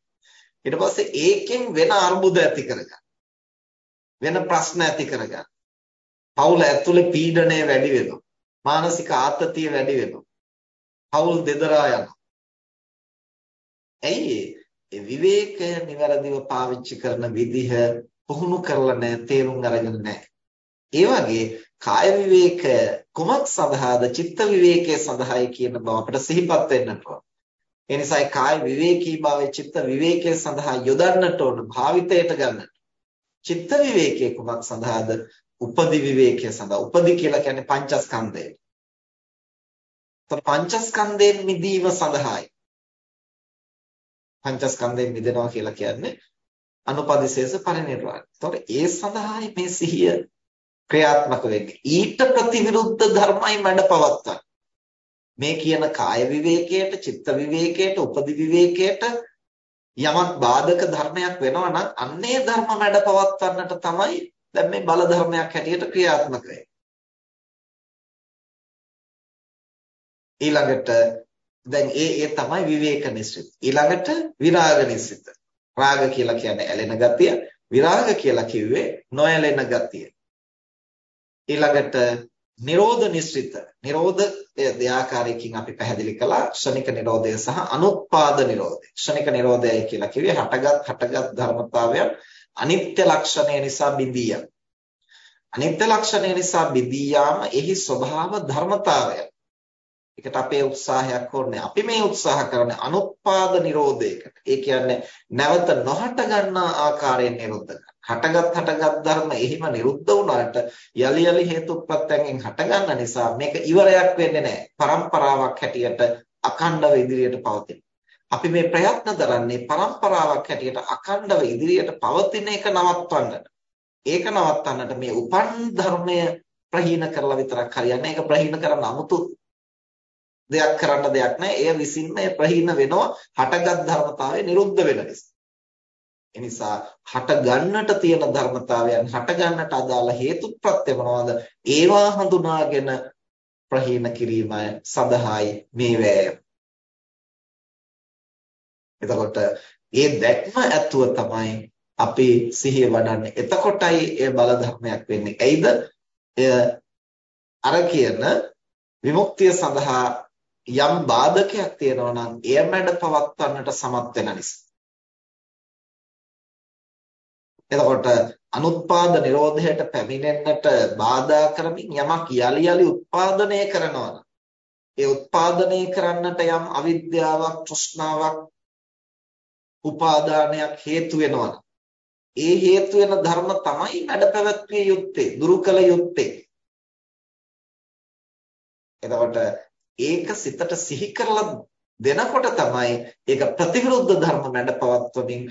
ඊට පස්සේ ඒකෙන් වෙන අර්බුද ඇති කරගන්න. වෙන ප්‍රශ්න ඇති කරගන්න. පවුල ඇතුලේ පීඩනය වැඩි වෙනවා. මානසික ආතතිය වැඩි වෙනවා. පවුල් දෙදරා යනවා. ඇයි ඒ විවේකය નિවරදිව පාවිච්චි කරන විදිහ පුහුණු කරලා නැහැ, තේරුම් අරගෙන නැහැ. ඒ වගේ කාය විවේකය කුමක් සඳහාද චිත්ත විවේකයේ සඳහායි කියන බව අපිට සිහිපත් වෙන්නට ඕන. ඒ නිසායි කාය විවේකී භාවයේ චිත්ත විවේකයේ සඳහා යොදන්නට ඕන භාවිතයට ගන්නට. චිත්ත විවේකයේ කුමක් සඳහාද? උපදි විවේකයේ සඳහා. උපදි කියලා කියන්නේ පංචස්කන්ධය. පංචස්කන්ධයෙන් මිදීම සඳහායි. පංචස්කන්ධයෙන් මිදෙනවා කියලා කියන්නේ අනුපදිශේෂ පරිනිර්වාණය. ඒතකොට ඒ සඳහායි මේ සිහිය ක්‍රියාත්මක වෙන්නේ. ඊට ප්‍රතිවිරුද්ධ ධර්මයි මඩපවත්තන. මේ කියන කාය විවේකයට, චිත්ත විවේකයට, උපදි විවේකයට යමක් බාධක ධර්මයක් වෙනවා නම් අන්නේ ධර්ම මඩපවත්වන්නට තමයි දැන් මේ බල ධර්මයක් හැටියට ක්‍රියාත්මක වෙන්නේ. ඊළඟට දැන් ඒ ඒ තමයි විවේක නිස්සිත. ඊළඟට විරාග නිස්සිත. රාග කියලා කියන්නේ ඇලෙන ගතිය, විරාග කියලා කිව්වේ නොඇලෙන ගතිය. ඊළඟට නිරෝධ නිස්සිත. නිරෝධ දෙආකාරයකින් අපි පැහැදිලි කළා ක්ෂණික නිරෝධය සහ අනුත්පාද නිරෝධය. ක්ෂණික නිරෝධය කියලා කිව්වේ හටගත් හටගත් ධර්මතාවයන් අනිත්‍ය ලක්ෂණය නිසා බිඳියම්. අනිත්‍ය ලක්ෂණය නිසා බිඳියාම එහි ස්වභාව ධර්මතාවය. ඒකට අපේ උත්සාහයක් ඕනේ. අපි මේ උත්සාහ කරන්නේ අනුත්පාද නිරෝධයකට. ඒ කියන්නේ නැවත නොහට ගන්නා ආකාරයෙන් නිරුද්ධ කරන. හටගත් හටගත් ධර්ම එහිම නිරුද්ධ වුණාට යලි යලි හේතුප්‍රත්‍යයෙන් හට ගන්න නිසා මේක ඉවරයක් වෙන්නේ නැහැ. පරම්පරාවක් හැටියට අඛණ්ඩව ඉදිරියට පවතින. අපි මේ ප්‍රයත්න දරන්නේ පරම්පරාවක් හැටියට අඛණ්ඩව ඉදිරියට පවතින එක නවත්වන්නට. ඒක නවත්තන්නට මේ උපන් ධර්මය ප්‍රහීන කරලා විතරක් හරියන්නේ. ඒක ප්‍රහීන කරන්න 아무තු දෙයක් කරන්න දෙයක් නැහැ. එය විසින්ම ප්‍රහීන වෙනවා හටගත් ධර්මතාවය නිරුද්ධ වෙන නිසා. එනිසා හට ගන්නට තියෙන ධර්මතාවයන් හට ගන්නට අදාළ හේතුප්‍රත්‍ය මොනවාද? ඒවා හඳුනාගෙන ප්‍රහීන කිරීම සඳහායි මේ වෑයම. එතකොට ඒ දැක්ම ඇතුව තමයි අපි සිහිය වඩන්නේ. එතකොටයි ඒ බල ධර්මයක් වෙන්නේ. ඇයිද? අර කියන විමුක්තිය සඳහා යම් බාධකයක් තියෙනවා නම් එය මැඩ පවත්වන්නට සමත් වෙන නිසා. එතකොට අනුත්පාද නිරෝධයට පැමිණෙන්නට බාධා කරමින් යමක් යලි යලි උත්පාදනය කරනවා ඒ උත්පාදනය කරන්නට යම් අවිද්‍යාවක් තෘෂ්ණාවක් උපාදානයක් හේතු වෙනවා ඒ හේතු වෙන ධර්ම තමයි මැඩ පැවැත්විය යුත්තේ දුරු කළ යුත්තේ එතකොට ඒක සිතට සිහි කරලා දෙනකොට තමයි ඒක ප්‍රතිවිරුද්ධ ධර්ම මැඩ පවත්වමින්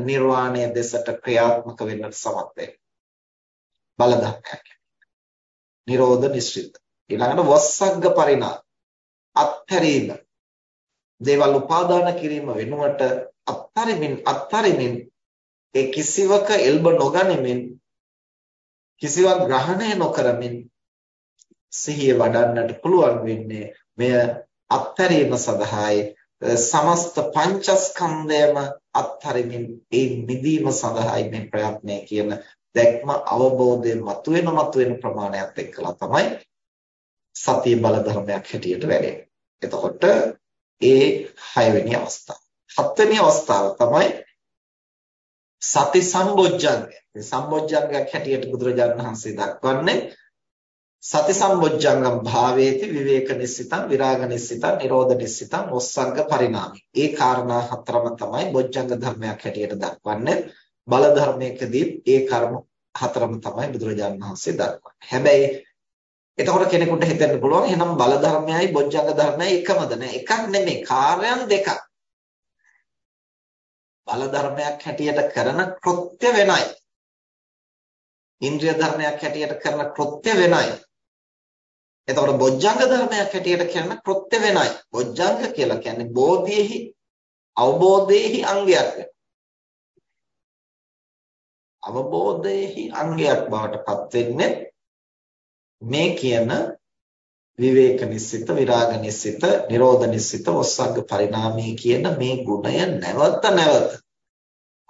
නිර්වාණය දෙසට ක්‍රියාත්මක වෙන්නට සමත් වෙන්නේ. බල ධර්මයක්. නිරෝධ නිශ්චිත. ඊළඟට වස්සග්ග පරිණා අත්හැරීම. දේවල් උපාදාන කිරීම වෙනුවට අත්තරිමින් අත්තරිමින් ඒ කිසිවක එල්බ නොගනිමින් කිසිවක් ග්‍රහණය නොකරමින් සිහිය වඩන්නට පුළුවන් වෙන්නේ මෙය අත්හැරීම සඳහායි සමස්ත පංචස්කන්ධයම අත්හරිමින් ඒ මිදීම සඳහායි මේ ප්‍රයත්නය කියන දැක්ම අවබෝධයෙන් මතුවෙන මතුවෙන ප්‍රමාණයත් එක්කලා තමයි සතිය බල ධර්මයක් හැටියට වැඩෙන්නේ. එතකොට ඒ හයවෙනි අවස්ථාව. හත්වෙනි අවස්ථාව තමයි සති සම්බොජ්ජංගය. මේ සම්බොජ්ජංගයක් හැටියට බුදුරජාණන් වහන්සේ දක්වන්නේ සති සම්බොජ්ජංගම් භාවේති විවේක නිස්සිතං විරාග නිස්සිතං නිරෝධ නිස්සිතං ඔස්සග්ග පරිණාමි. ඒ කාරණා හතරම තමයි බොජ්ජංග ධර්මයක් හැටියට දක්වන්නේ. බල ධර්මයකදී ඒ කර්ම හතරම තමයි බුදුරජාණන් වහන්සේ දක්වන්නේ. හැබැයි එතකොට කෙනෙකුට හිතෙන්න පුළුවන් එහෙනම් බල ධර්මයයි බොජ්ජංග ධර්මයයි එකමද නෑ එකක් නෙමෙයි කාර්යයන් දෙකක්. බල ධර්මයක් හැටියට කරන කෘත්‍ය වෙනයි. ඉන්ද්‍රිය ධර්මයක් හැටියට කරන කෘත්‍ය වෙනයි. එතකොට බොජ්ජංග ධර්මයක් හැටියට කියන කෘත්‍ය වෙනයි. බොජ්ජංග කියලා කියන්නේ බෝධියෙහි අවබෝධයේහි අංගයක් අවබෝධයේහි අංගයක් බවට පත් වෙන්නේ මේ කියන විවේක නිස්සිත විරාග නිස්සිත නිරෝධ නිස්සිත ඔස්සග්ග පරිණාමී කියන මේ ගුණය නැවත නැවත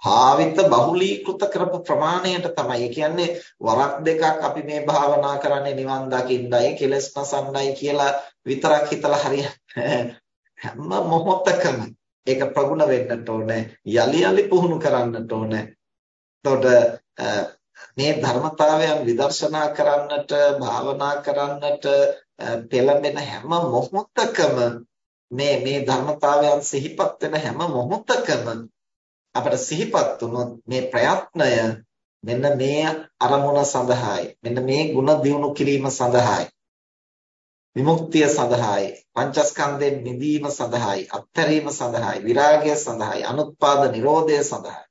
භාවිත බහුලීකృత කරපු ප්‍රමාණයට තමයි. ඒ කියන්නේ වරක් දෙකක් අපි මේ භාවනා කරන්නේ නිවන් දකින්නයි, කෙලස් නසන්නයි කියලා විතරක් හිතලා හරියන්නේ හැම මොහොතකම ඒක ප්‍රගුණ වෙන්නට ඕනේ. යලි යලි පුහුණු කරන්නට ඕනේ. එතකොට මේ ධර්මතාවයන් විදර්ශනා කරන්නට, භාවනා කරන්නට පෙළඹෙන හැම මොහොතකම මේ මේ ධර්මතාවයන් සිහිපත් වෙන හැම මොහොතකම අපට සිහිපත් වුණොත් මේ ප්‍රයත්නය මෙන්න මේ අරමුණ සඳහායි. මෙන්න මේ ಗುಣ දියුණු කිරීම සඳහායි. විමුක්තිය සඳහායි. පංචස්කන්ධයෙන් මිදීම සඳහායි. අත්හැරීම සඳහායි. විරාගය සඳහායි. අනුත්පාද නිරෝධය සඳහායි.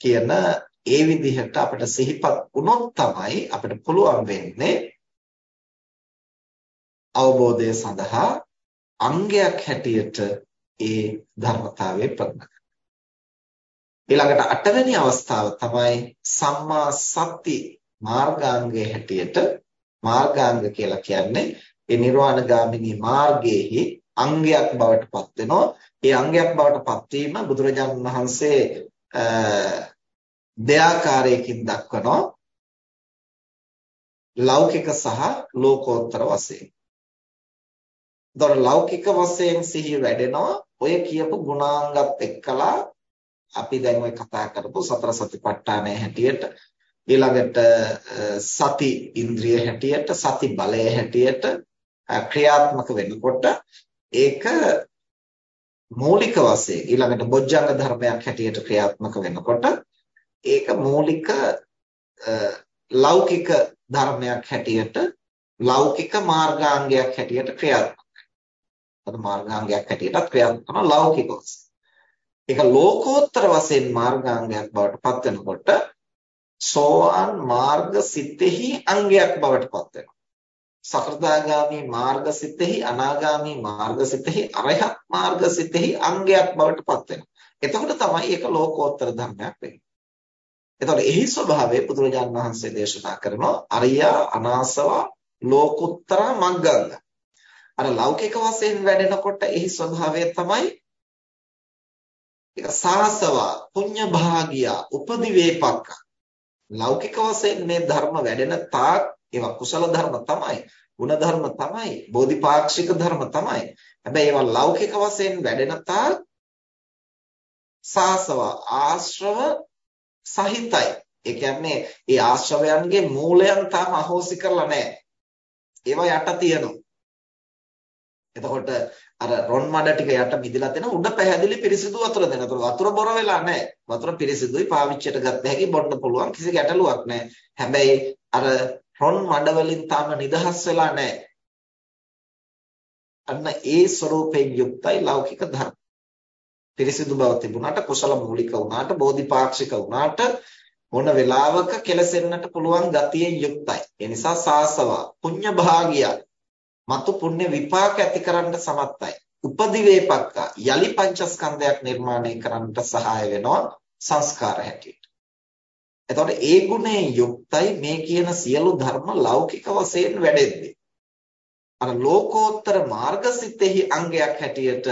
කියන ඒ විදිහට අපිට සිහිපත් වුණොත් තමයි අපිට පුළුවන් වෙන්නේ අවබෝධය සඳහා අංගයක් හැටියට ඒ ධර්මතාවය ප්‍රගුණ ඊළඟට අටවෙනි අවස්ථාව තමයි සම්මා සති මාර්ගාංගයේ හැටියට මාර්ගාංග කියලා කියන්නේ ඒ නිර්වාණ ගාමිනී මාර්ගයේහි අංගයක් බවට පත් වෙනවා. ඒ අංගයක් බවට පත්වීම බුදුරජාණන් වහන්සේ දෙආකාරයකින් දක්වනවා. ලෞකික සහ ලෝකෝත්තර වශයෙන්. දොර ලෞකික වශයෙන් සිහිය වැඩෙනවා ඔය කියපු ගුණාංගත් එක්කලා අපි දැන් ඔය කතා කරපු සතර සතිපට්ඨානය හැටියට ඊළඟට සති ඉන්ද්‍රිය හැටියට සති බලය හැටියට ක්‍රියාත්මක වෙනකොට ඒක මූලික වශයෙන් ඊළඟට බොජ්ජංග ධර්මයක් හැටියට ක්‍රියාත්මක වෙනකොට ඒක මූලික ලෞකික ධර්මයක් හැටියට ලෞකික මාර්ගාංගයක් හැටියට ක්‍රියාත්මක වෙනවා. මාර්ගාංගයක් හැටියටත් ක්‍රියාත්මක කරන ලෞකික වශයෙන් ඒක ලෝකෝත්තර වශයෙන් මාර්ගාංගයක් බවට පත් වෙනකොට සෝවාන් මාර්ග සිතෙහි අංගයක් බවට පත් වෙනවා. සකෘදාගාමි මාර්ග සිතෙහි අනාගාමි මාර්ග සිතෙහි අරහත් මාර්ග සිතෙහි අංගයක් බවට පත් වෙනවා. එතකොට තමයි ඒක ලෝකෝත්තර ධර්මයක් වෙන්නේ. එතකොට එහි ස්වභාවය බුදුරජාණන් වහන්සේ දේශනා කරනවා අරියා අනාසව ලෝකුත්තර මග්ගංග. අර ලෞකික වශයෙන් වැඩෙනකොට එහි ස්වභාවය තමයි ඒක සාසවා පුඤ්ඤ භාගියා උපදි වේපක්ක ලෞකික වශයෙන් මේ ධර්ම වැඩෙන තාක් ඒවා කුසල ධර්ම තමයි ගුණ ධර්ම තමයි බෝධිපාක්ෂික ධර්ම තමයි. හැබැයි ඒවා ලෞකික වශයෙන් වැඩෙන තාක් සාසව ආශ්‍රව සහිතයි. ඒ කියන්නේ ඒ ආශ්‍රවයන්ගේ මූලයන් තාම අහෝසි කරලා නැහැ. ඒවා යට තියෙනවා. එතකොට අර රොන් මඩ ටික යට මිදලා දෙන උඩ පැහැදිලි පිරිසිදු වතුර දෙන. ඒතර වතුර බොර වෙලා නැහැ. වතුර පිරිසිදුයි පාවිච්චියට ගත්ත හැකි බොන්න පුළුවන් කිසි ගැටලුවක් නැහැ. හැබැයි අර රොන් මඩ වලින් තාම නිදහස් වෙලා නැහැ. අන්න ඒ ස්වરૂපයෙන් යුක්තයි ලෞකික ධර්ම. පිරිසිදු බව තිබුණාට කුසල මූලික වුණාට බෝධිපාක්ෂික වුණාට මොන වෙලාවක කෙලසෙන්නට පුළුවන් ගතියෙන් යුක්තයි. ඒ නිසා සාසවා පුඤ්ඤ භාගියා මතු පුණ්‍ය විපාක ඇති කරන්න සමත්යි. උපදිවේපක්ක යලි පංචස්කන්ධයක් නිර්මාණය කරන්නට සහාය වෙනවා සංස්කාර හැටියට. එතකොට ඒ ගුණයෙන් යුක්තයි මේ කියන සියලු ධර්ම ලෞකික වශයෙන් වැඩෙන්නේ. අර ලෝකෝත්තර මාර්ගසිතෙහි අංගයක් හැටියට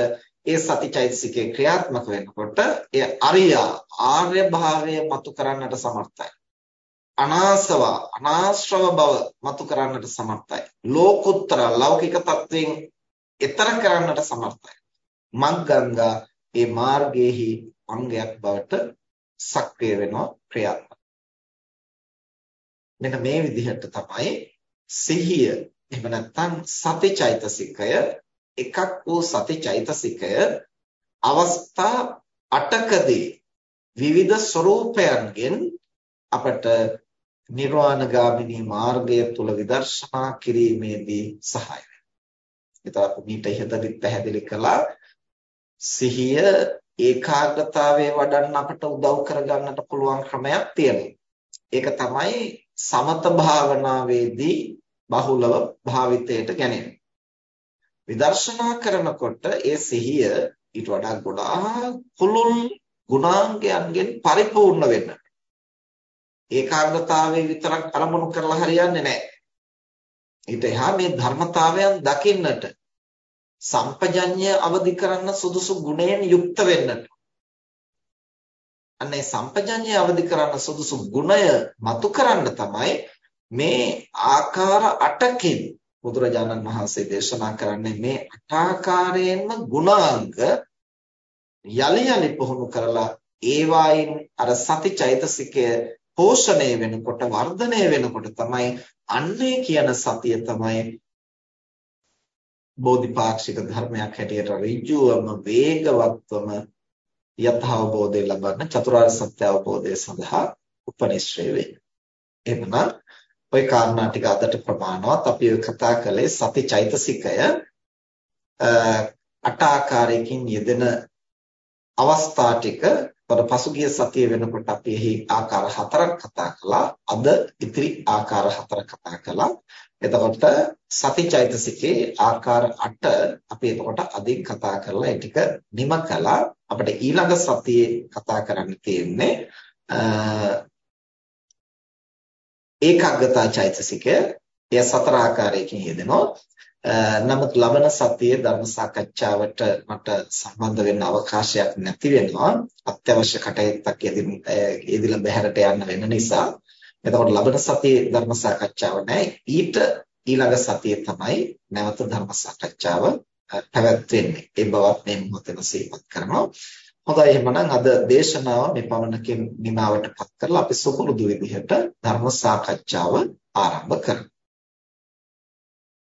ඒ සතිචෛතසිකේ ක්‍රියාත්මක වෙනකොට එය අරියා ආර්ය භාවය මතු කරන්නට සමර්ථයි. අනාසව අනාශ්‍රව බව මතු කරන්නට සමර්ථයි. ලෝකුත්තර ලෞකික තත්වයෙන් එතර කරන්නට සමර්ථයි. මග්ගංගා ඒ මාර්ගයේහි අංගයක් බවට සක්‍රිය වෙනවා ක්‍රියාත්මක. මෙන්න මේ විදිහට තමයි සිහිය එහෙම නැත්නම් සතිචෛතසිකය එකක් වූ සතිචෛතසිකය අවස්ථා 8කදී විවිධ ස්වરૂපයන්ගෙන් අපට නිර්වාණ ගාමිනී මාර්ගය තුල විදර්ශනා කිරීමේදී සහාය වෙනවා. ඒතර මීට ඉහතදී පැහැදිලි කළා සිහිය ඒකාග්‍රතාවයේ වඩන්න අපට උදව් කරගන්නට පුළුවන් ක්‍රමයක් තියෙනවා. ඒක තමයි සමත භාවනාවේදී බහුලව භාවිතයට ගැනීම. විදර්ශනා කරනකොට ඒ සිහිය ඊට වඩා ගොඩාක් පුළුල් ගුණාංගයන්ගෙන් පරිපූර්ණ වෙන්න. ඒකාග්‍රතාවයේ විතරක් අරමුණු කරලා හරියන්නේ නැහැ. ඊට එහා මේ ධර්මතාවයන් දකින්නට සම්පජඤ්ඤය අවදි කරන්න සුදුසු ගුණයෙන් යුක්ත වෙන්නට. අනේ සම්පජඤ්ඤය අවදි කරන්න සුදුසු ගුණය මතු කරන්න තමයි මේ ආකාර 8කින් බුදුරජාණන් වහන්සේ දේශනා කරන්නේ මේ අටාකාරයෙන්ම ගුණාංග යලි යලි පුහුණු කරලා ඒවායින් අර සති චෛතසිකය පෝෂණය වෙනකොට වර්ධනය වෙනකොට තමයි අන්නේ කියන සතිය තමයි බෝධිපාක්ෂික ධර්මයක් හැටියට ඍජුවම වේගවත්වම යථාබෝධය ලබන්න චතුරාර්ය සත්‍ය අවබෝධය සඳහා උපනිශ්‍රේ වේ. එහෙනම් ওই කාරණා ටික අදට ප්‍රමාණවත් අපි කතා කළේ සති චෛතසිකය අට ආකාරයකින් යෙදෙන අවස්ථා ටික පසුගිය සතිය වෙනකොට අපි එහි ආකාර හතරක් කතා කළා. අද ඉතිරි ආකාර හතර කතා කළා. එතකොට සතිචෛතසිකේ ආකාර 8 අපි එතකොට අදින් කතා කරලා ඒ ටික නිම කළා. අපිට ඊළඟ සතියේ කතා කරන්න තියෙන්නේ ඒකාග්‍රතා චෛතසිකය. එය සතර ආකාරයකින් යෙදෙනවා. නමුත් ලබන සතියේ ධර්ම සාකච්ඡාවට මට සම්බන්ධ වෙන්න අවකාශයක් නැති වෙනවා. අත්‍යවශ්‍ය කටයුත්තක් යෙදිලා බැහැරට යන්න වෙන නිසා. එතකොට ලබන සතියේ ධර්ම සාකච්ඡාව නැහැ. ඊට ඊළඟ සතියේ තමයි නැවත ධර්ම සාකච්ඡාව පැවැත්වෙන්නේ. ඒ බවත් මේ මොහොතේම සිහිපත් කරනවා. හොඳයි. එහෙනම් අද දේශනාව මේ පමණකින් නිමාවටපත් කරලා අපි සුපුරුදු විදිහට ධර්ම සාකච්ඡාව ආරම්භ කරමු.